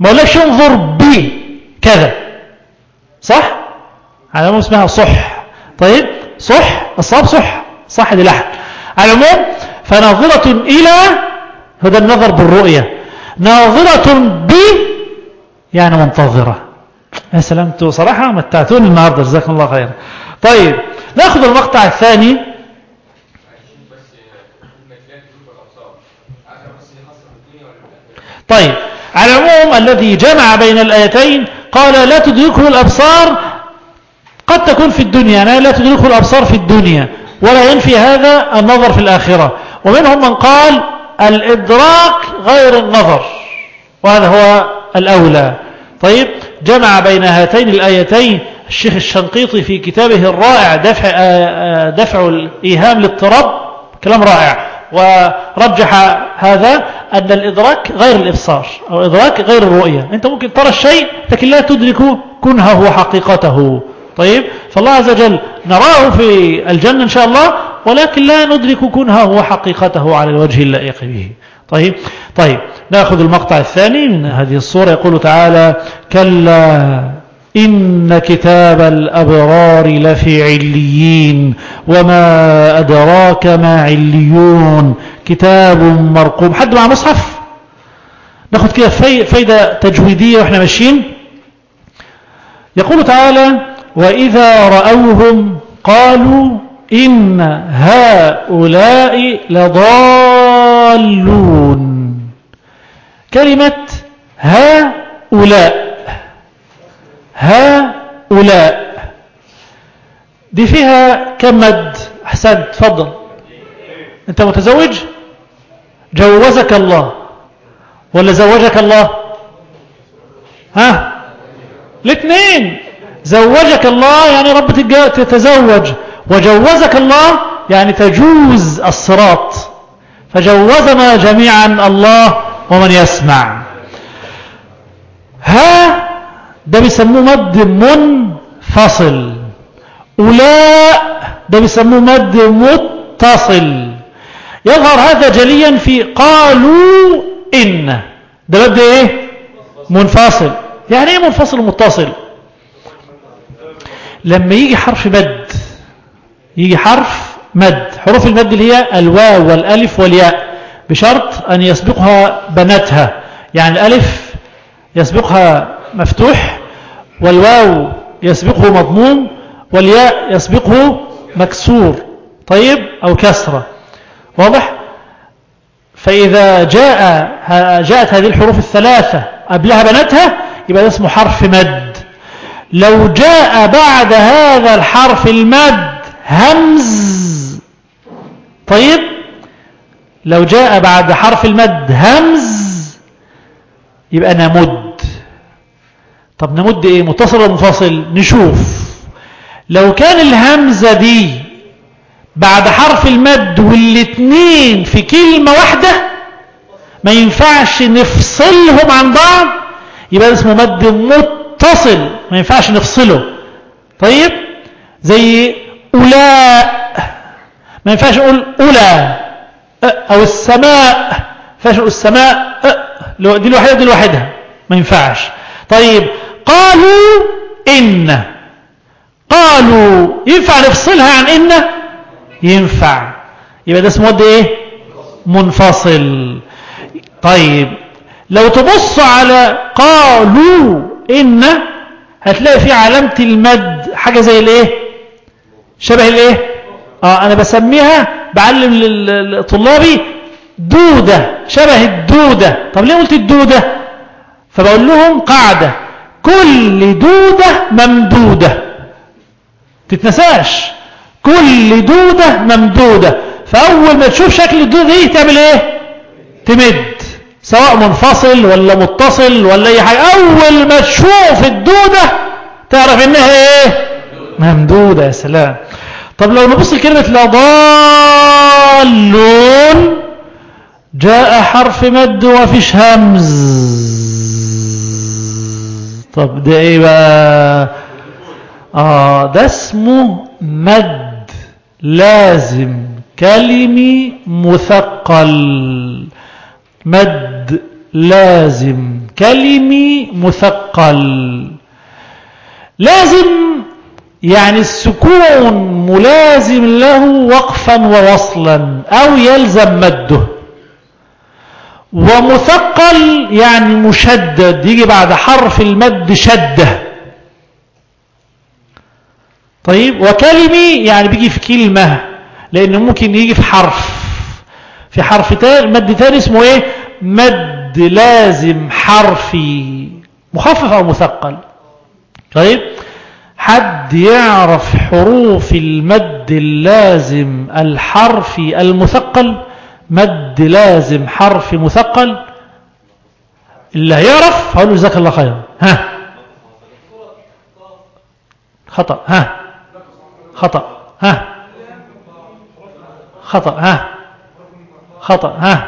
S1: ما اقولكش انظر بي كذا. صح؟ على اسمها صح. طيب صح الصواب صح. صح دي لحن. على العموم فناظرة إلى هذا النظر بالرؤية. ناظرة ب يعني منتظرة. يا سلام أنتوا صراحة متعتوني النهاردة جزاكم الله خير. طيب ناخذ المقطع الثاني. طيب على العموم الذي جمع بين الآيتين قال لا تدركه الأبصار قد تكون في الدنيا يعني لا تدركه الأبصار في الدنيا ولا ينفي هذا النظر في الآخرة. ومنهم من قال الإدراك غير النظر وهذا هو الأولى. طيب جمع بين هاتين الآيتين الشيخ الشنقيطي في كتابه الرائع دفع, دفع الإيهام للطرب كلام رائع ورجح هذا. أن الإدراك غير الإبصار أو إدراك غير الرؤية. أنت ممكن ترى الشيء لكن لا تدرك كنهه وحقيقته. طيب؟ فالله عز وجل نراه في الجنة إن شاء الله ولكن لا ندرك كنهه وحقيقته على الوجه اللائق به. طيب؟ طيب نأخذ المقطع الثاني من هذه الصورة. يقول تعالى كلا. إن كتاب الأبرار لفي عليين وما أدراك ما عليون. كتاب مرقوم. حد مع مصحف؟ ناخذ كده فايدة تجويدية وإحنا ماشيين. يقول تعالى وإذا رأوهم قالوا إن هؤلاء لضالون. كلمة هؤلاء. هؤلاء. دي فيها كم مد؟ أحسنت تفضل. أنت متزوج؟ جوزك الله. ولا زوجك الله؟ ها؟ الاثنين. زوجك الله يعني رب تتزوج. وجوزك الله يعني تجوز الصراط. فجوزنا جميعا الله ومن يسمع. ها؟ ده بيسموه مد منفصل. أولاء ده بيسموه مد متصل. يظهر هذا جليا في قالوا إن. ده مد إيه؟ منفصل. يعني إيه منفصل ومتصل؟ لما يجي حرف مد يجي حرف مد. حروف المد اللي هي الواو والألف والياء بشرط أن يسبقها بناتها. يعني الألف يسبقها مفتوح والواو يسبقه مضموم والياء يسبقه مكسور طيب أو كسرة. واضح؟ فإذا جاء جاءت هذه الحروف الثلاثة قبلها بناتها يبقى اسمه حرف مد. لو جاء بعد هذا الحرف المد همز طيب؟ لو جاء بعد حرف المد همز يبقى نمد. طب نمد إيه؟ متصل ولا منفصل نشوف. لو كان الهمزة دي بعد حرف المد والاثنين في كلمة واحدة ما ينفعش نفصلهم عن بعض يبقى اسمه مد متصل. ما ينفعش نفصله. طيب؟ زي أولاء. ما ينفعش نقول أولى. أو السماء. فاشوا السماء. أه دي الوحيدة دي الوحيدة ما ينفعش. طيب قالوا إن. قالوا ينفع نفصلها عن إن؟ ينفع. يبقى ده اسمه إيه؟ منفصل. طيب لو تبص على قالوا إن هتلاقي في علامة المد حاجة زي الإيه؟ شبه الإيه؟ آه أنا بسميها بعلم لطلابي دودة شبه الدودة. طب ليه قلت الدودة؟ فبقول لهم قاعدة. كل دودة ممدودة. تتنساش. كل دودة ممدودة. فأول ما تشوف شكل الدودة دي تعمل إيه؟ تمد. سواء منفصل ولا متصل ولا أي حاجة. أول ما تشوف الدودة تعرف إنها إيه؟ ممدودة. يا سلام. طب لو نبص لكلمة لضالون جاء حرف مد وفيش همز. طب ده إيه بقى؟ آه ده اسمه مد لازم كلمي مثقل. مد لازم كلمي مثقل. لازم يعني السكون ملازم له وقفا ووصلا أو يلزم مده. ومثقل يعني مشدد. يجي بعد حرف المد شدة. طيب وكلمي يعني بيجي في كلمة لأنه ممكن يجي في حرف. في حرف تاني مد تاني اسمه إيه؟ مد لازم حرفي. مخفف أو مثقل. طيب حد يعرف حروف المد اللازم الحرفي المثقل. مد لازم حرف مثقل. اللي هيعرف هقول له جزاك الله خيرا. ها. خطأ. ها. خطأ. ها. خطأ. ها. خطأ. ها.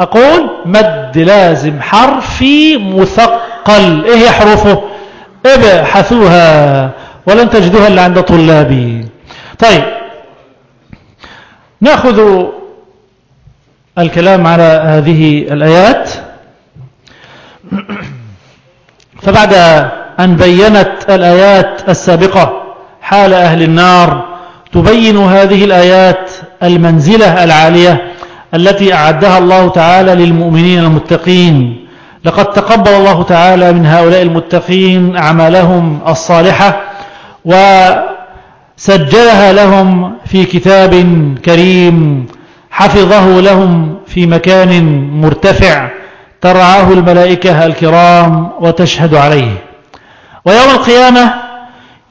S1: أقول مد لازم حرفي مثقل. إيه هي حروفه؟ ابحثوها ولن تجدوها إلا عند طلابي. طيب. نأخذ الكلام على هذه الآيات. فبعد أن بينت الآيات السابقة حال أهل النار تبين هذه الآيات المنزلة العالية التي أعدها الله تعالى للمؤمنين المتقين. لقد تقبل الله تعالى من هؤلاء المتقين أعمالهم الصالحة وسجلها لهم في كتاب كريم حفظه لهم في مكان مرتفع ترعاه الملائكة الكرام وتشهد عليه. ويوم القيامة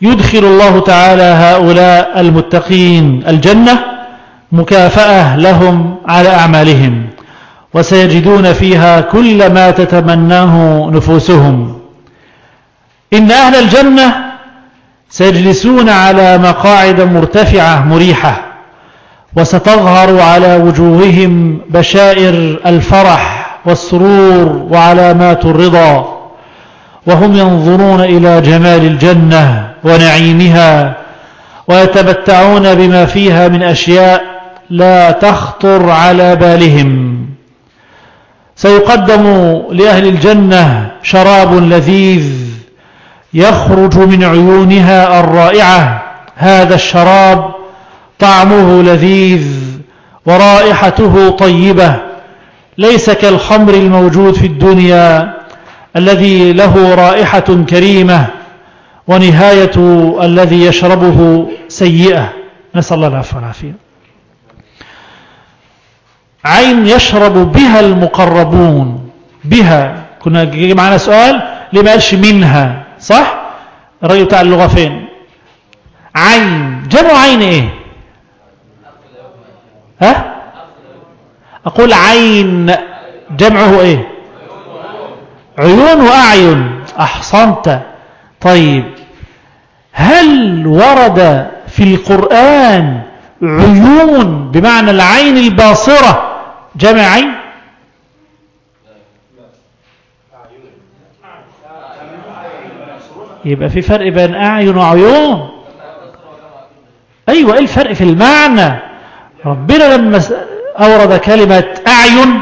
S1: يدخل الله تعالى هؤلاء المتقين الجنة مكافأة لهم على أعمالهم وسيجدون فيها كل ما تتمناه نفوسهم. إن أهل الجنة سيجلسون على مقاعد مرتفعة مريحة وستظهر على وجوههم بشائر الفرح والسرور وعلامات الرضا وهم ينظرون إلى جمال الجنة ونعيمها ويتمتعون بما فيها من أشياء لا تخطر على بالهم. سيقدم لأهل الجنة شراب لذيذ يخرج من عيونها الرائعة هذا الشراب طعمه لذيذ ورائحته طيبة ليس كالخمر الموجود في الدنيا الذي له رائحة كريمة ونهاية الذي يشربه سيئة. نسأل الله العفو والعافية. عين يشرب بها المقربون بها. كنا جاي معنا سؤال ليه ما قالش منها صح؟ الرجل بتاع اللغة فين؟ عين. جمع عين إيه؟ ها؟ أقول عين جمعه إيه؟ عيون وأعين. أحصنت. طيب. هل ورد في القرآن عيون بمعنى العين الباصرة جمع عين؟ يبقى في فرق بين أعين وعيون. أيوة إيه الفرق في المعنى؟ ربنا لما أورد كلمة أعين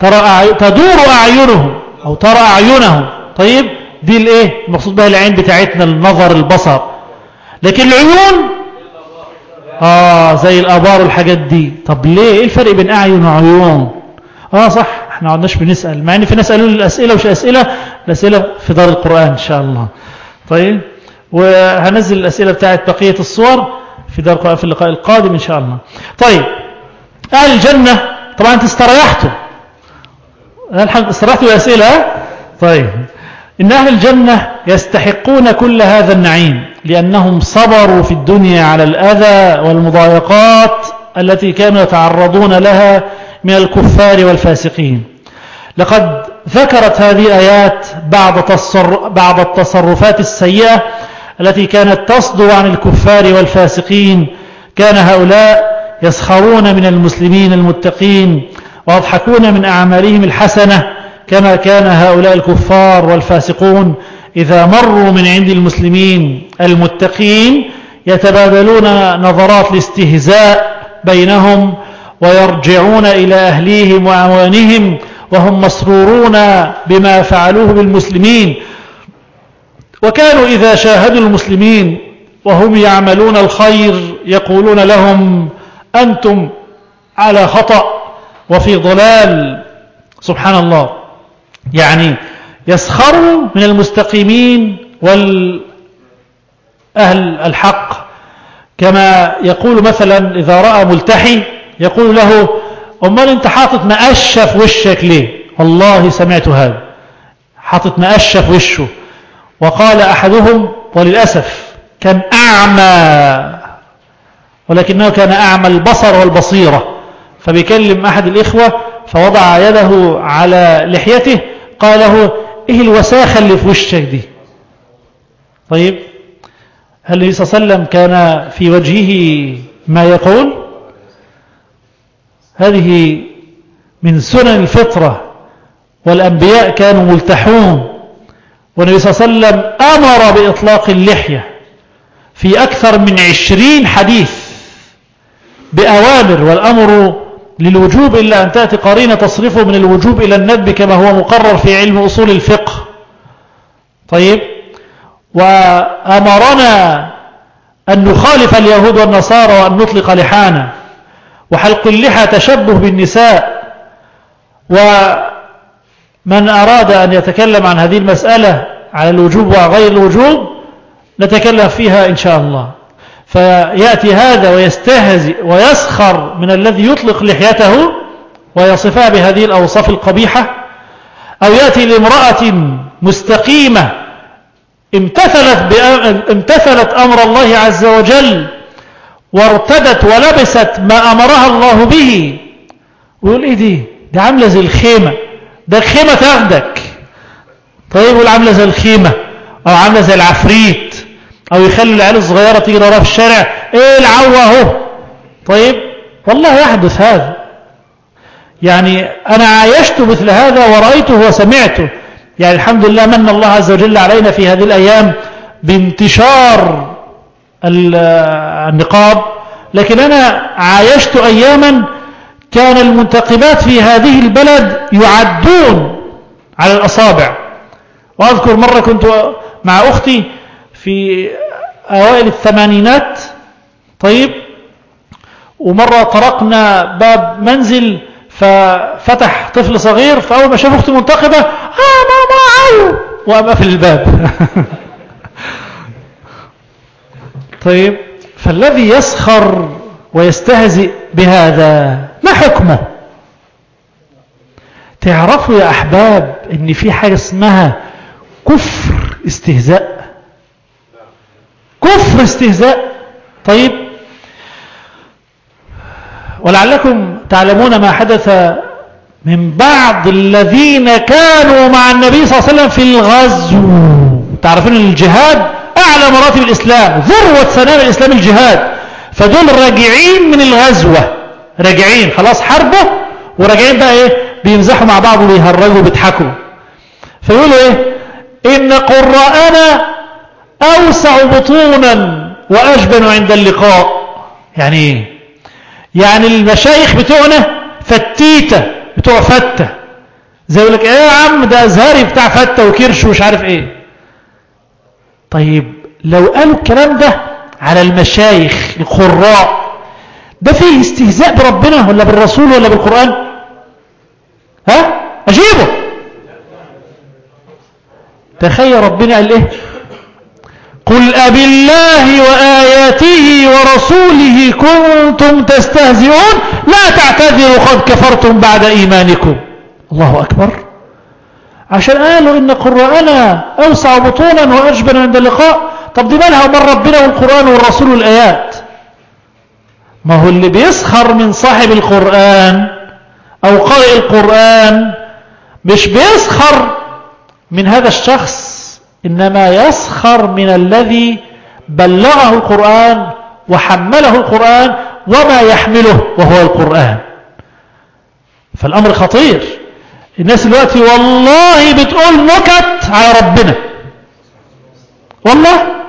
S1: ترى تدور أعينهم أو ترى أعينهم طيب دي الإيه؟ المقصود بها العين بتاعتنا النظر البصر. لكن العيون؟ آه زي الآبار والحاجات دي. طب ليه؟ إيه الفرق بين أعين وعيون؟ آه صح. إحنا ما عدناش بنسأل. مع إن في ناس قالوا لي الأسئلة وش أسئلة الأسئلة في دار القرآن إن شاء الله. طيب وهنزل الأسئلة بتاعت بقية الصور. في دار في اللقاء القادم إن شاء الله. طيب أهل الجنة طبعا أنت استريحتوا. استريحتوا الاسئله طيب. إن أهل الجنة يستحقون كل هذا النعيم لأنهم صبروا في الدنيا على الأذى والمضايقات التي كانوا يتعرضون لها من الكفار والفاسقين. لقد ذكرت هذه آيات بعض, بعض التصرفات السيئة التي كانت تصدر عن الكفار والفاسقين كان هؤلاء يسخرون من المسلمين المتقين ويضحكون من أعمالهم الحسنة كما كان هؤلاء الكفار والفاسقون إذا مروا من عند المسلمين المتقين يتبادلون نظرات الاستهزاء بينهم ويرجعون إلى أهليهم وأعوانهم وهم مسرورون بما فعلوه بالمسلمين. وكانوا إذا شاهدوا المسلمين وهم يعملون الخير يقولون لهم أنتم على خطأ وفي ضلال. سبحان الله. يعني يسخروا من المستقيمين والأهل الحق. كما يقول مثلا إذا رأى ملتحي يقول له أمال أنت حاطط مقشة في وشك ليه؟ والله سمعت هذا. حاطط مقشة في وشه. وقال أحدهم وللأسف كان أعمى ولكنه كان أعمى البصر والبصيرة فبيكلم أحد الإخوة فوضع يده على لحيته قال له إيه الوساخة اللي في وشك دي؟ طيب هل النبي صلى الله عليه وسلم كان في وجهه ما يقول؟ هذه من سنن الفطرة والأنبياء كانوا ملتحون والنبي صلى الله عليه وسلم أمر بإطلاق اللحية في أكثر من عشرين حديث بأوامر والأمر للوجوب إلا أن تأتي قرينة تصرفه من الوجوب إلى الندب كما هو مقرر في علم أصول الفقه. طيب؟ وأمرنا أن نخالف اليهود والنصارى وأن نطلق لحانا. وحلق اللحى تشبه بالنساء. ومن أراد أن يتكلم عن هذه المسألة على الوجوب وغير الوجوب نتكلم فيها إن شاء الله. فيأتي هذا ويستهزئ ويسخر من الذي يطلق لحيته ويصفها بهذه الأوصاف القبيحة أو يأتي لامرأة مستقيمة امتثلت, امتثلت أمر الله عز وجل وارتدت ولبست ما أمرها الله به. ويقول إيه دي؟ دي عاملة زي الخيمة. ده الخيمة تاخدك. طيب يقول عاملة زي الخيمة أو عاملة زي العفريت أو يخلي العيال الصغيرة تيجي وراها في الشارع إيه العوة أهو. طيب والله يحدث هذا. يعني أنا عايشت مثل هذا ورأيته وسمعته. يعني الحمد لله من الله عز وجل علينا في هذه الأيام بانتشار النقاب. لكن أنا عايشت اياما كان المنتقبات في هذه البلد يعدون على الأصابع. وأذكر مرة كنت مع أختي في أوائل الثمانينات. طيب ومرة طرقنا باب منزل ففتح طفل صغير فأول ما شاف أختي منتقبة آه ماما عايو وقام قفل الباب. [laughs] طيب فالذي يسخر ويستهزئ بهذا. ما حكمه؟ تعرفوا يا أحباب إن في حاجة اسمها كفر استهزاء؟ كفر استهزاء. طيب ولعلكم تعلمون ما حدث من بعض الذين كانوا مع النبي صلى الله عليه وسلم في الغزو. تعرفون الجهاد أعلى مراتب الإسلام ذروة سنام الإسلام الجهاد. فدول راجعين من الغزوة. راجعين خلاص حربه وراجعين بقى إيه؟ بيمزحوا مع بعض وبيهرجوا وبيضحكوا. فيقولوا إيه؟ إن قراءنا أوسع بطونا وأجبن عند اللقاء. يعني إيه؟ يعني المشايخ بتوعنا فتيتة بتوع فتة. زي يقول لك إيه يا عم ده أزهري بتاع فتة وكرش ومش عارف إيه. طيب لو قالوا الكلام ده على المشايخ القراء ده فيه استهزاء بربنا ولا بالرسول ولا بالقرآن؟ ها؟ اجيبه تخيل ربنا قال إيه؟ قل أب الله وآياته ورسوله كنتم تستهزئون. لا تعتذروا قد كفرتم بعد إيمانكم. الله أكبر. عشان قالوا إن قرآنا أوسع بطونا وأجبن عند اللقاء. طب دي مالها من ربنا والقرآن والرسول والآيات؟ ما هو اللي بيسخر من صاحب القرآن أو قارئ القرآن مش بيسخر من هذا الشخص إنما يسخر من الذي بلغه القرآن وحمله القرآن وما يحمله وهو القرآن. فالأمر خطير. الناس دلوقتي والله بتقول نكت على ربنا. والله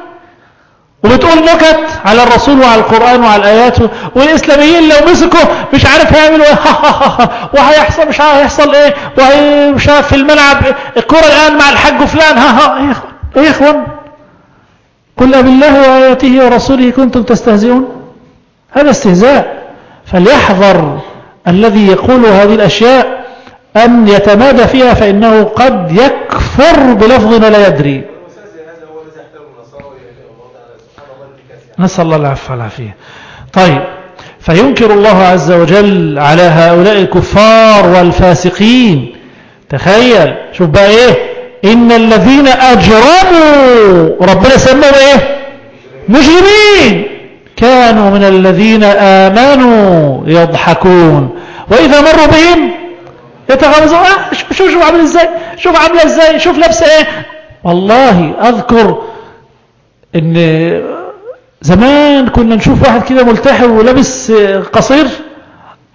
S1: وبتقول نكت على الرسول وعلى القرآن وعلى الآيات والإسلاميين لو مسكوا مش عارف هيعملوا إيه؟ [laughs] وهيحصل مش عارف هيحصل إيه؟ ومش في الملعب الكرة الآن مع الحاج فلان. [laughs] ها ها إيه يا إخوان؟ قل بالله وآياته ورسوله كنتم تستهزئون؟ هذا استهزاء. فليحذر الذي يقول هذه الأشياء أن يتمادى فيها فإنه قد يكفر بلفظ لا يدري. نسأل الله العفو والعافية. طيب فينكر الله عز وجل على هؤلاء الكفار والفاسقين. تخيل شوف بقى إيه؟ إن الذين أجرموا ربنا سموا إيه؟ مجرمين. كانوا من الذين آمنوا يضحكون. وإذا مروا بهم يتغمزون آه شوف شوف عامل إزاي؟ شوف عاملة إزاي؟ شوف لابسة إيه؟ والله أذكر إن زمان كنا نشوف واحد كده ملتحي ولابس قصير.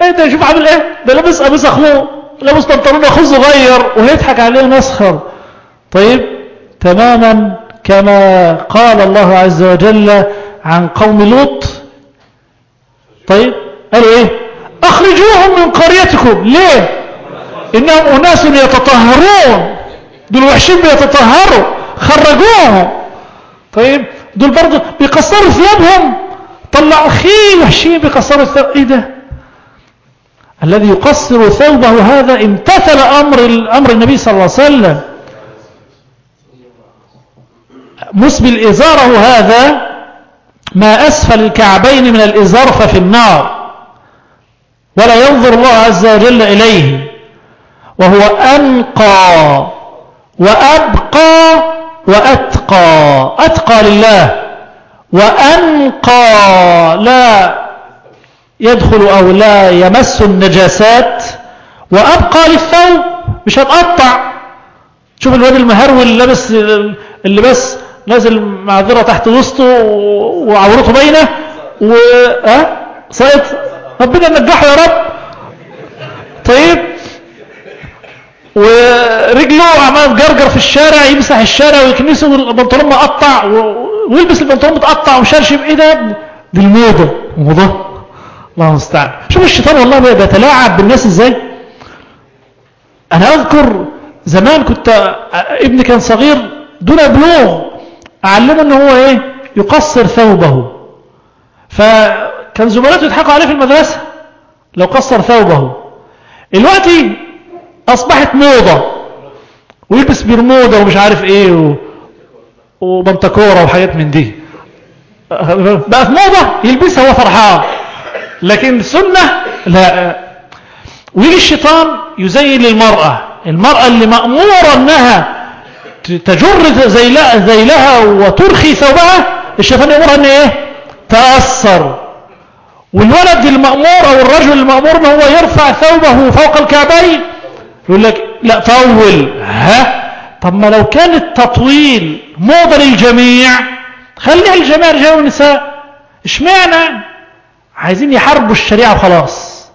S1: إيه ده شوف عامل إيه؟ ده لابس قميص اخوه لابس بنطلون أخوه صغير ويضحك عليه ونسخر طيب تماما كما قال الله عز وجل عن قوم لوط. طيب قالوا إيه؟ أخرجوهم من قريتكم. ليه؟ إنهم أناس يتطهرون. دول وحشين بيتطهروا. خرجوهم. طيب دول برضه بيكسروا ثيابهم. طلعوا خيل وحشين بيكسروا ثياب إيه ده؟ الذي يقصر ثوبه هذا امتثل أمر أمر النبي صلى الله عليه وسلم. مسبل ازاره هذا ما أسفل الكعبين من الإزار ففي النار. ولا ينظر الله عز وجل إليه. وهو أنقى وأبقى وأتقى أتقى لله. وأنقى لا يدخل أو لا يمس النجاسات. وأبقى للثوب مش هتقطع. شوف الواد المهرول اللي لابس اللي بس نازل معذرة تحت وسطه وعورته باينة و ها؟ ربنا ينجحه يا رب. طيب؟ ورجله عمال جرجر في الشارع يمسح الشارع ويكنسه والبنطلون مقطع ويلبس البنطلون متقطع ومشرشم إيه ده دي الموضه موضة. الله المستعان. شوف الشيطان والله بيتلاعب بالناس إزاي؟ أنا أذكر زمان كنت ابني كان صغير دون بلوغ أعلمه ان هو إيه؟ يقصر ثوبه. فكان زملاته يضحكوا عليه في المدرسة لو قصر ثوبه. دلوقتي أصبحت موضة. ويلبس برمودا ومش عارف إيه و... وبنتكورة وحاجات من دي. بقت موضة يلبسها هو فرحان. لكن سنة لا. ويجي الشيطان يزين للمرأة. المرأة اللي مأمورة إنها تجر ذيلها وترخي ثوبها الشيطان يأمرها إن إيه؟ تأثر. والولد المأمور أو الرجل المأمور إن هو يرفع ثوبه فوق الكعبين يقول لك لا طول ها؟ طب ما لو كان التطويل موضة للجميع خليها الجميع رجال ونساء. إشمعنى؟ عايزين يحاربوا الشريعة وخلاص.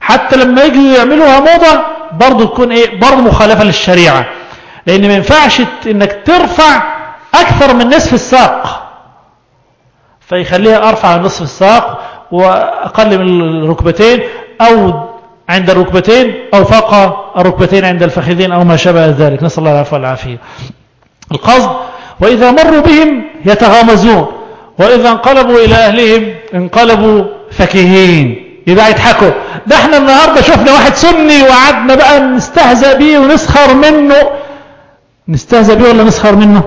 S1: حتى لما يجوا يعملوها موضة برضه تكون إيه؟ برضه مخالفة للشريعة. لأن ما ينفعش إنك ترفع أكثر من نصف الساق. فيخليها أرفع من نصف الساق وأقل من الركبتين أو عند الركبتين أو فوق الركبتين عند الفخذين أو ما شابه ذلك. نسأل الله العفو والعافية. القصد وإذا مروا بهم يتغامزون وإذا انقلبوا إلى أهلهم انقلبوا فكهين. يبقى يضحكوا ده إحنا النهاردة شفنا واحد سني وقعدنا بقى نستهزأ بيه ونسخر منه. نستهزأ بيه ولا نسخر منه؟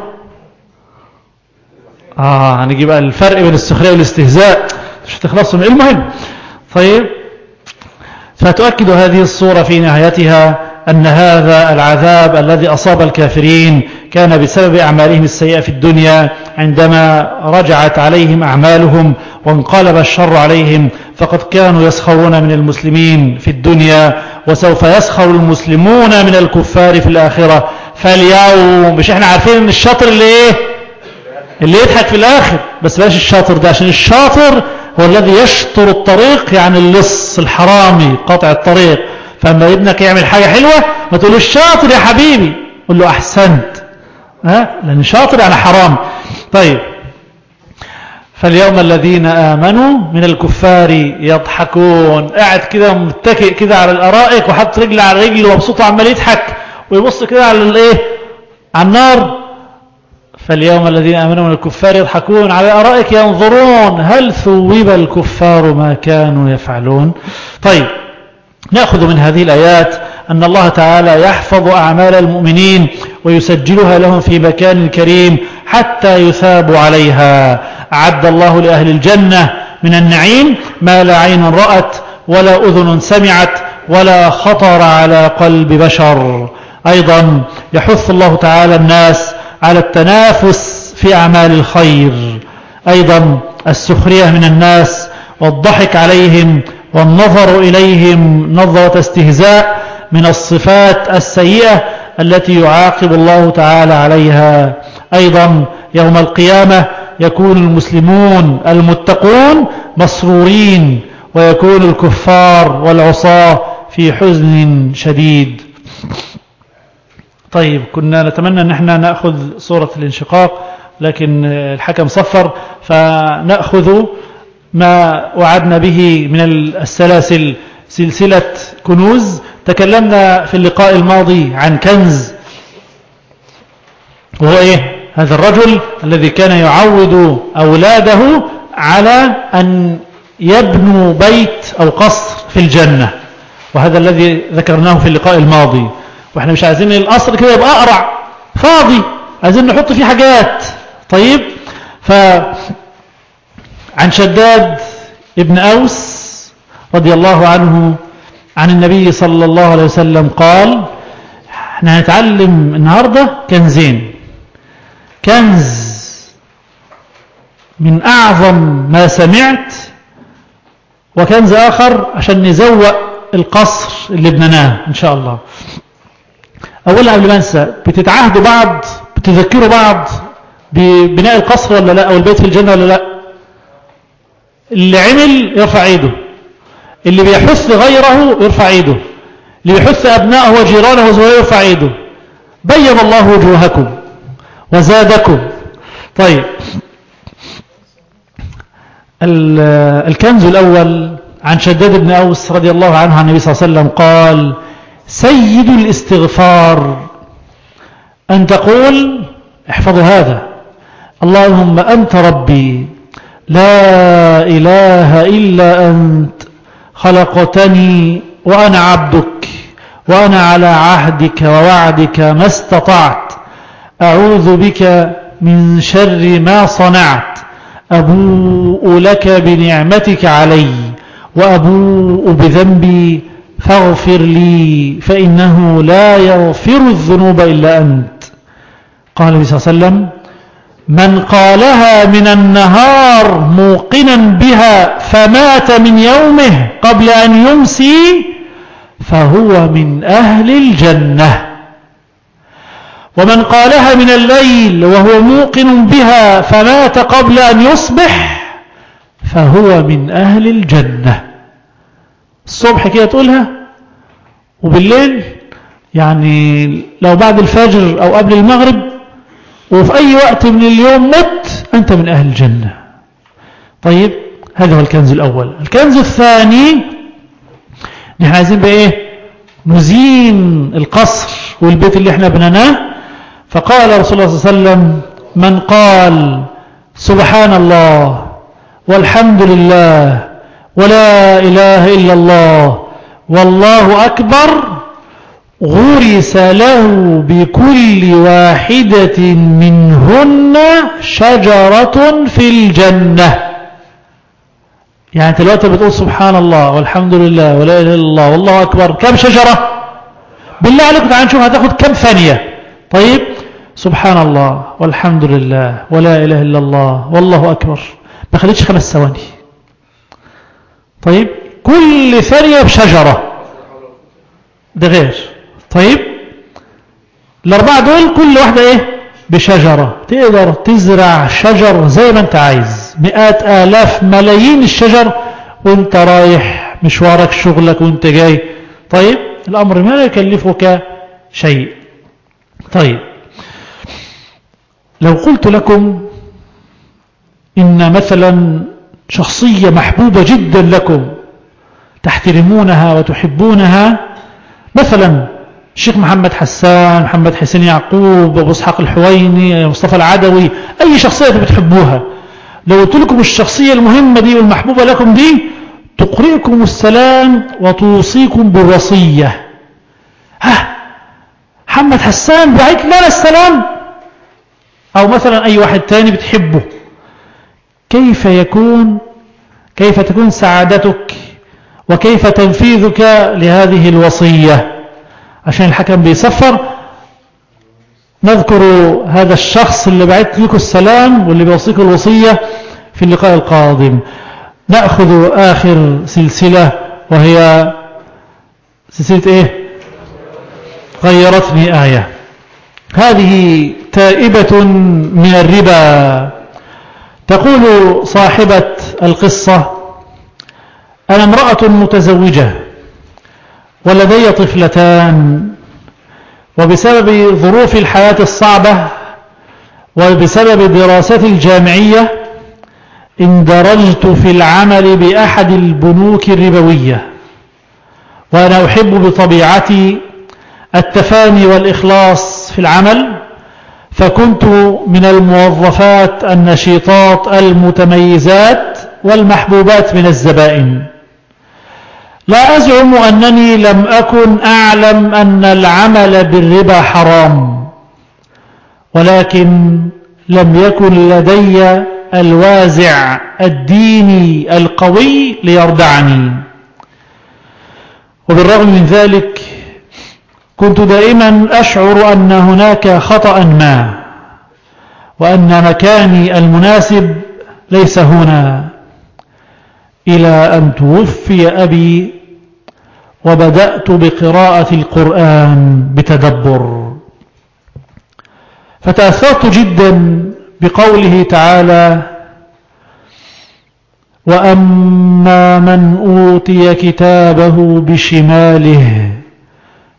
S1: آه هنجي بقى الفرق بين السخرية والاستهزاء. مش هتخلصوا المهم؟ طيب فتؤكد هذه الصورة في نهايتها أن هذا العذاب الذي أصاب الكافرين كان بسبب أعمالهم السيئة في الدنيا عندما رجعت عليهم أعمالهم وانقلب الشر عليهم فقد كانوا يسخرون من المسلمين في الدنيا وسوف يسخر المسلمون من الكفار في الآخرة. فاليوم مش إحنا عارفين إن الشاطر اللي إيه؟ اللي يضحك في الآخر. بس باش الشاطر ده عشان الشاطر هو الذي يشطر الطريق يعني اللص الحرامي قاطع الطريق. فلما ابنك يعمل حاجة حلوة ما تقولوش شاطر يا حبيبي. قول له أحسنت. ها؟ لأن شاطر يعني حرام. طيب. فاليوم الذين آمنوا من الكفار يضحكون. قاعد كده متكئ كده على الأرائك وحط رجل على رجل ومبسوط عمال يضحك ويبص كده على الإيه؟ على النار. فاليوم الذين آمنوا من الكفار يضحكون على الأرائك ينظرون هل ثوب الكفار ما كانوا يفعلون. طيب نأخذ من هذه الآيات أن الله تعالى يحفظ أعمال المؤمنين ويسجلها لهم في مكان كريم حتى يثابوا عليها. أعد الله لأهل الجنة من النعيم ما لا عين رأت ولا أذن سمعت ولا خطر على قلب بشر. أيضا يحث الله تعالى الناس على التنافس في أعمال الخير. أيضا السخرية من الناس والضحك عليهم والنظر إليهم نظرة استهزاء من الصفات السيئة التي يعاقب الله تعالى عليها. أيضا يوم القيامة يكون المسلمون المتقون مسرورين ويكون الكفار والعصاة في حزن شديد. طيب كنا نتمنى أن إحنا نأخذ صورة الانشقاق لكن الحكم صفر فنأخذ ما وعدنا به من السلاسل سلسلة كنوز. تكلمنا في اللقاء الماضي عن كنز وهو إيه؟ هذا الرجل الذي كان يعود أولاده على أن يبنوا بيت أو قصر في الجنة وهذا الذي ذكرناه في اللقاء الماضي. وإحنا مش عايزين القصر كده يبقى أقرع. فاضي. عايزين نحط فيه حاجات. طيب ف عن شداد ابن أوس رضي الله عنه عن النبي صلى الله عليه وسلم قال إحنا هنتعلم النهاردة كنزين. كنز من أعظم ما سمعت وكنز آخر عشان نزوق القصر اللي بنناه إن شاء الله. أولا قبل ما أنسى بتتعاهدوا بعض بتذكروا بعض ببناء القصر ولا لا؟ أو البيت في الجنة ولا لا؟ اللي عمل يرفع إيده. اللي بيحث غيره يرفع إيده. اللي بيحث أبنائه وجيرانه وزوجه يرفع إيده. بين الله وجوهكم وزادكم. طيب. الكنز الأول عن شداد بن أوس رضي الله عنه عن النبي صلى الله عليه وسلم قال سيد الاستغفار. أن تقول احفظوا هذا. اللهم أنت ربي. لا إله إلا أنت. خلقتني وأنا عبدك. وأنا على عهدك ووعدك ما استطعت. أعوذ بك من شر ما صنعت. أبوء لك بنعمتك علي. وأبوء بذنبي فاغفر لي فإنه لا يغفر الذنوب إلا أنت. قال النبي صلى الله عليه وسلم من قالها من النهار موقنا بها فمات من يومه قبل أن يمسي فهو من أهل الجنة. ومن قالها من الليل وهو موقن بها فمات قبل أن يصبح فهو من أهل الجنة. الصبح كده تقولها وبالليل يعني لو بعد الفجر أو قبل المغرب وفي أي وقت من اليوم مت أنت من أهل الجنة. طيب هذا هو الكنز الأول. الكنز الثاني نحن عايزين بايه نزين القصر والبيت اللي إحنا بنناه فقال رسول الله صلى الله عليه وسلم من قال سبحان الله والحمد لله ولا إله إلا الله. والله أكبر. غرس له بكل واحدة منهن شجرة في الجنة. يعني أنت دلوقتي بتقول سبحان الله والحمد لله ولا إله إلا الله والله أكبر. كم شجرة؟ بالله عليكم تعالوا نشوف هتاخد كم ثانية. طيب. سبحان الله والحمد لله ولا إله إلا الله والله أكبر. ما خدتش خمس ثواني. طيب؟ كل ثانية بشجرة. ده غير طيب؟ الأربعة دول كل واحدة إيه؟ بشجرة. تقدر تزرع شجر زي ما أنت عايز. مئات آلاف ملايين الشجر وأنت رايح مشوارك شغلك وأنت جاي. طيب؟ الأمر ما يكلفك شيء. طيب. لو قلت لكم إن مثلا شخصية محبوبة جدا لكم تحترمونها وتحبونها. مثلا الشيخ محمد حسان محمد حسين يعقوب أبو إسحاق الحويني مصطفى العدوي أي شخصية بتحبوها. لو قلت لكم الشخصية المهمة دي والمحبوبة لكم دي تقرئكم السلام وتوصيكم بالوصية. ها محمد حسان بعت لنا السلام أو مثلا أي واحد تاني بتحبه. كيف يكون؟ كيف تكون سعادتك؟ وكيف تنفيذك لهذه الوصية؟ عشان الحكم بيسفر نذكر هذا الشخص اللي بعت لكم السلام واللي بيوصيكم الوصية في اللقاء القادم. نأخذ آخر سلسلة وهي سلسلة إيه؟ غيرتني آية. هذه تائبة من الربا. تقول صاحبة القصة أنا امرأة متزوجة ولدي طفلتان وبسبب ظروف الحياة الصعبة وبسبب دراستي الجامعية اندرجت في العمل بأحد البنوك الربوية وأنا أحب بطبيعتي التفاني والإخلاص في العمل. فكنت من الموظفات النشيطات المتميزات والمحبوبات من الزبائن. لا أزعم أنني لم أكن أعلم أن العمل بالربا حرام ولكن لم يكن لدي الوازع الديني القوي ليردعني. وبالرغم من ذلك كنت دائما أشعر أن هناك خطأ ما وأن مكاني المناسب ليس هنا. إلى أن توفي أبي وبدأت بقراءة القرآن بتدبر. فتأثرت جدا بقوله تعالى وأما من أوتي كتابه بشماله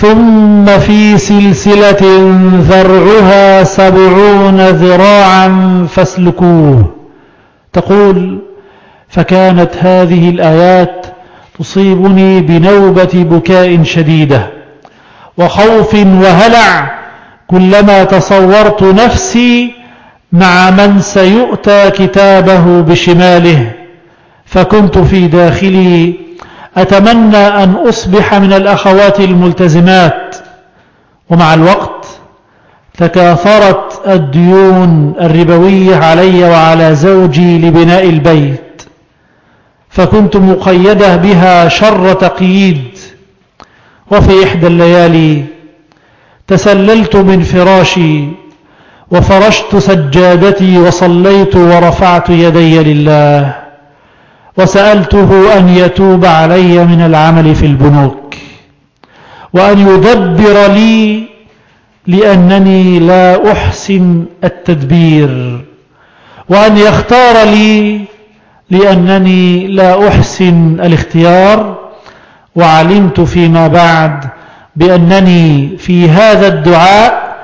S1: ثم في سلسلة ذرعها سبعون ذراعا فاسلكوه. تقول فكانت هذه الآيات تصيبني بنوبة بكاء شديدة وخوف وهلع كلما تصورت نفسي مع من سيؤتى كتابه بشماله فكنت في داخلي أتمنى أن أصبح من الأخوات الملتزمات. ومع الوقت تكاثرت الديون الربوية علي وعلى زوجي لبناء البيت. فكنت مقيدة بها شر تقييد. وفي إحدى الليالي تسللت من فراشي وفرشت سجادتي وصليت ورفعت يدي لله. وسألته أن يتوب علي من العمل في البنوك وأن يدبر لي لأنني لا أحسن التدبير وأن يختار لي لأنني لا أحسن الاختيار وعلمت فيما بعد بأنني في هذا الدعاء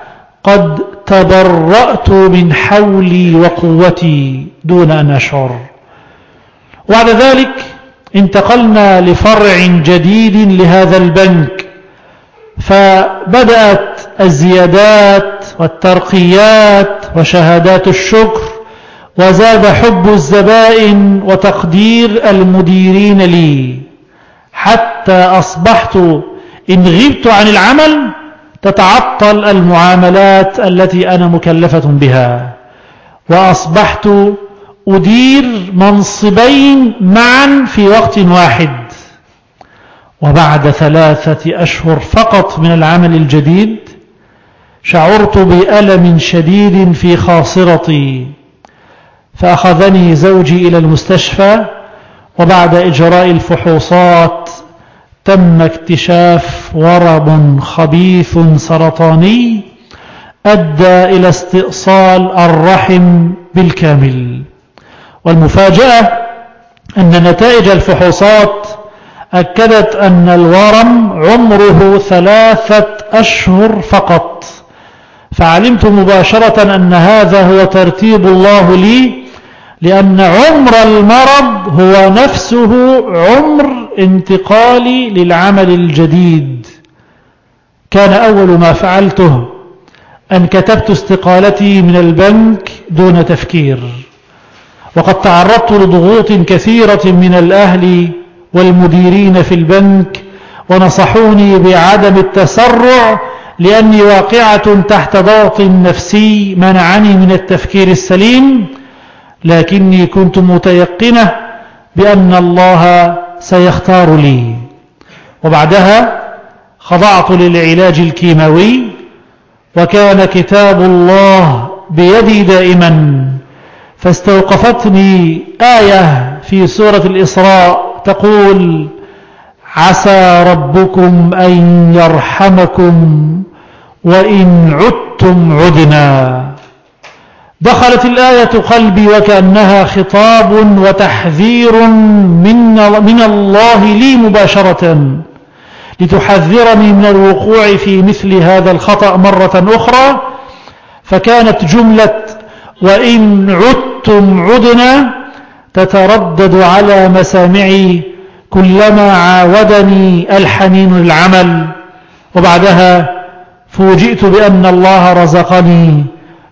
S1: قد تبرأت من حولي وقوتي دون أن أشعر وبعد ذلك انتقلنا لفرع جديد لهذا البنك فبدأت الزيادات والترقيات وشهادات الشكر وزاد حب الزبائن وتقدير المديرين لي حتى أصبحت إن غبت عن العمل تتعطل المعاملات التي أنا مكلفة بها وأصبحت أدير منصبين معا في وقت واحد. وبعد ثلاثة أشهر فقط من العمل الجديد شعرت بألم شديد في خاصرتي فأخذني زوجي إلى المستشفى وبعد إجراء الفحوصات تم اكتشاف ورم خبيث سرطاني أدى إلى استئصال الرحم بالكامل. والمفاجأة أن نتائج الفحوصات أكدت أن الورم عمره ثلاثة أشهر فقط. فعلمت مباشرة أن هذا هو ترتيب الله لي لأن عمر المرض هو نفسه عمر انتقالي للعمل الجديد. كان أول ما فعلته أن كتبت استقالتي من البنك دون تفكير. وقد تعرضت لضغوط كثيرة من الأهل والمديرين في البنك ونصحوني بعدم التسرع لأني واقعة تحت ضغط نفسي منعني من التفكير السليم لكني كنت متيقنة بأن الله سيختار لي. وبعدها خضعت للعلاج الكيماوي وكان كتاب الله بيدي دائما. فاستوقفتني آية في سورة الإسراء تقول عسى ربكم أن يرحمكم وإن عدتم عدنا. دخلت الآية قلبي وكأنها خطاب وتحذير من, من الله لي مباشرة لتحذرني من الوقوع في مثل هذا الخطأ مرة أخرى فكانت جملة وإن عدتم عدنا تتردد على مسامعي كلما عاودني الحنين العمل. وبعدها فوجئت بأن الله رزقني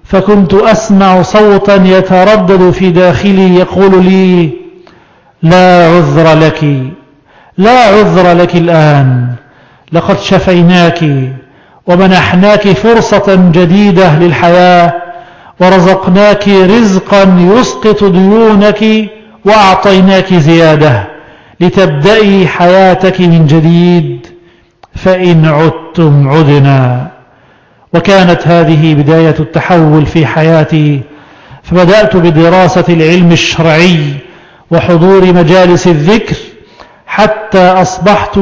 S1: فكنت أسمع صوتا يتردد في داخلي يقول لي لا عذر لك لا عذر لك الآن لقد شفيناك ومنحناك فرصة جديدة للحياة ورزقناك رزقا يسقط ديونك وأعطيناك زيادة لتبدأي حياتك من جديد فإن عدتم عدنا. وكانت هذه بداية التحول في حياتي فبدأت بدراسة العلم الشرعي وحضور مجالس الذكر حتى أصبحت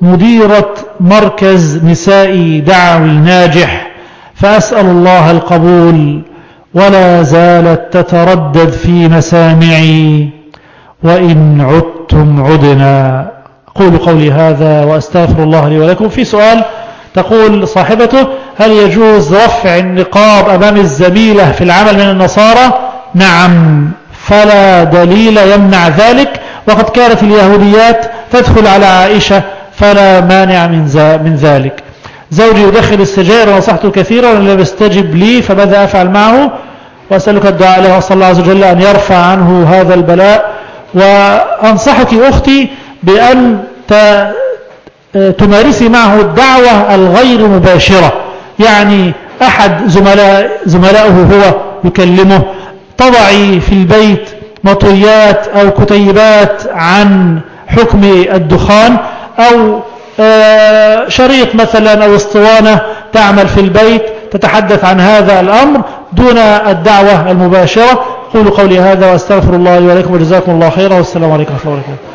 S1: مديرة مركز نسائي دعوي ناجح فأسأل الله القبول ولا زالت تتردد في مسامعي وإن عدتم عدنا. أقول قولي هذا وأستغفر الله لي ولكم. في سؤال تقول صاحبته هل يجوز رفع النقاب أمام الزميلة في العمل من النصارى؟ نعم فلا دليل يمنع ذلك. وقد كانت اليهوديات تدخل على عائشة فلا مانع من, من ذلك. زوجي يدخل السجائر ونصحته كثيرا ولم يستجب لي فماذا أفعل معه؟ وأسألك الدعاء له وصلى الله عز وجل أن يرفع عنه هذا البلاء. وأنصحك أختي بأن تمارسي معه الدعوة الغير مباشرة. يعني أحد زملاء زملائه هو يكلمه. تضعي في البيت مطويات أو كتيبات عن حكم الدخان أو شريط مثلا أو أسطوانة تعمل في البيت تتحدث عن هذا الأمر دون الدعوة المباشرة. قولوا قولي هذا وأستغفر الله ولكم وجزاكم الله خيرا والسلام عليكم ورحمة الله وبركاته.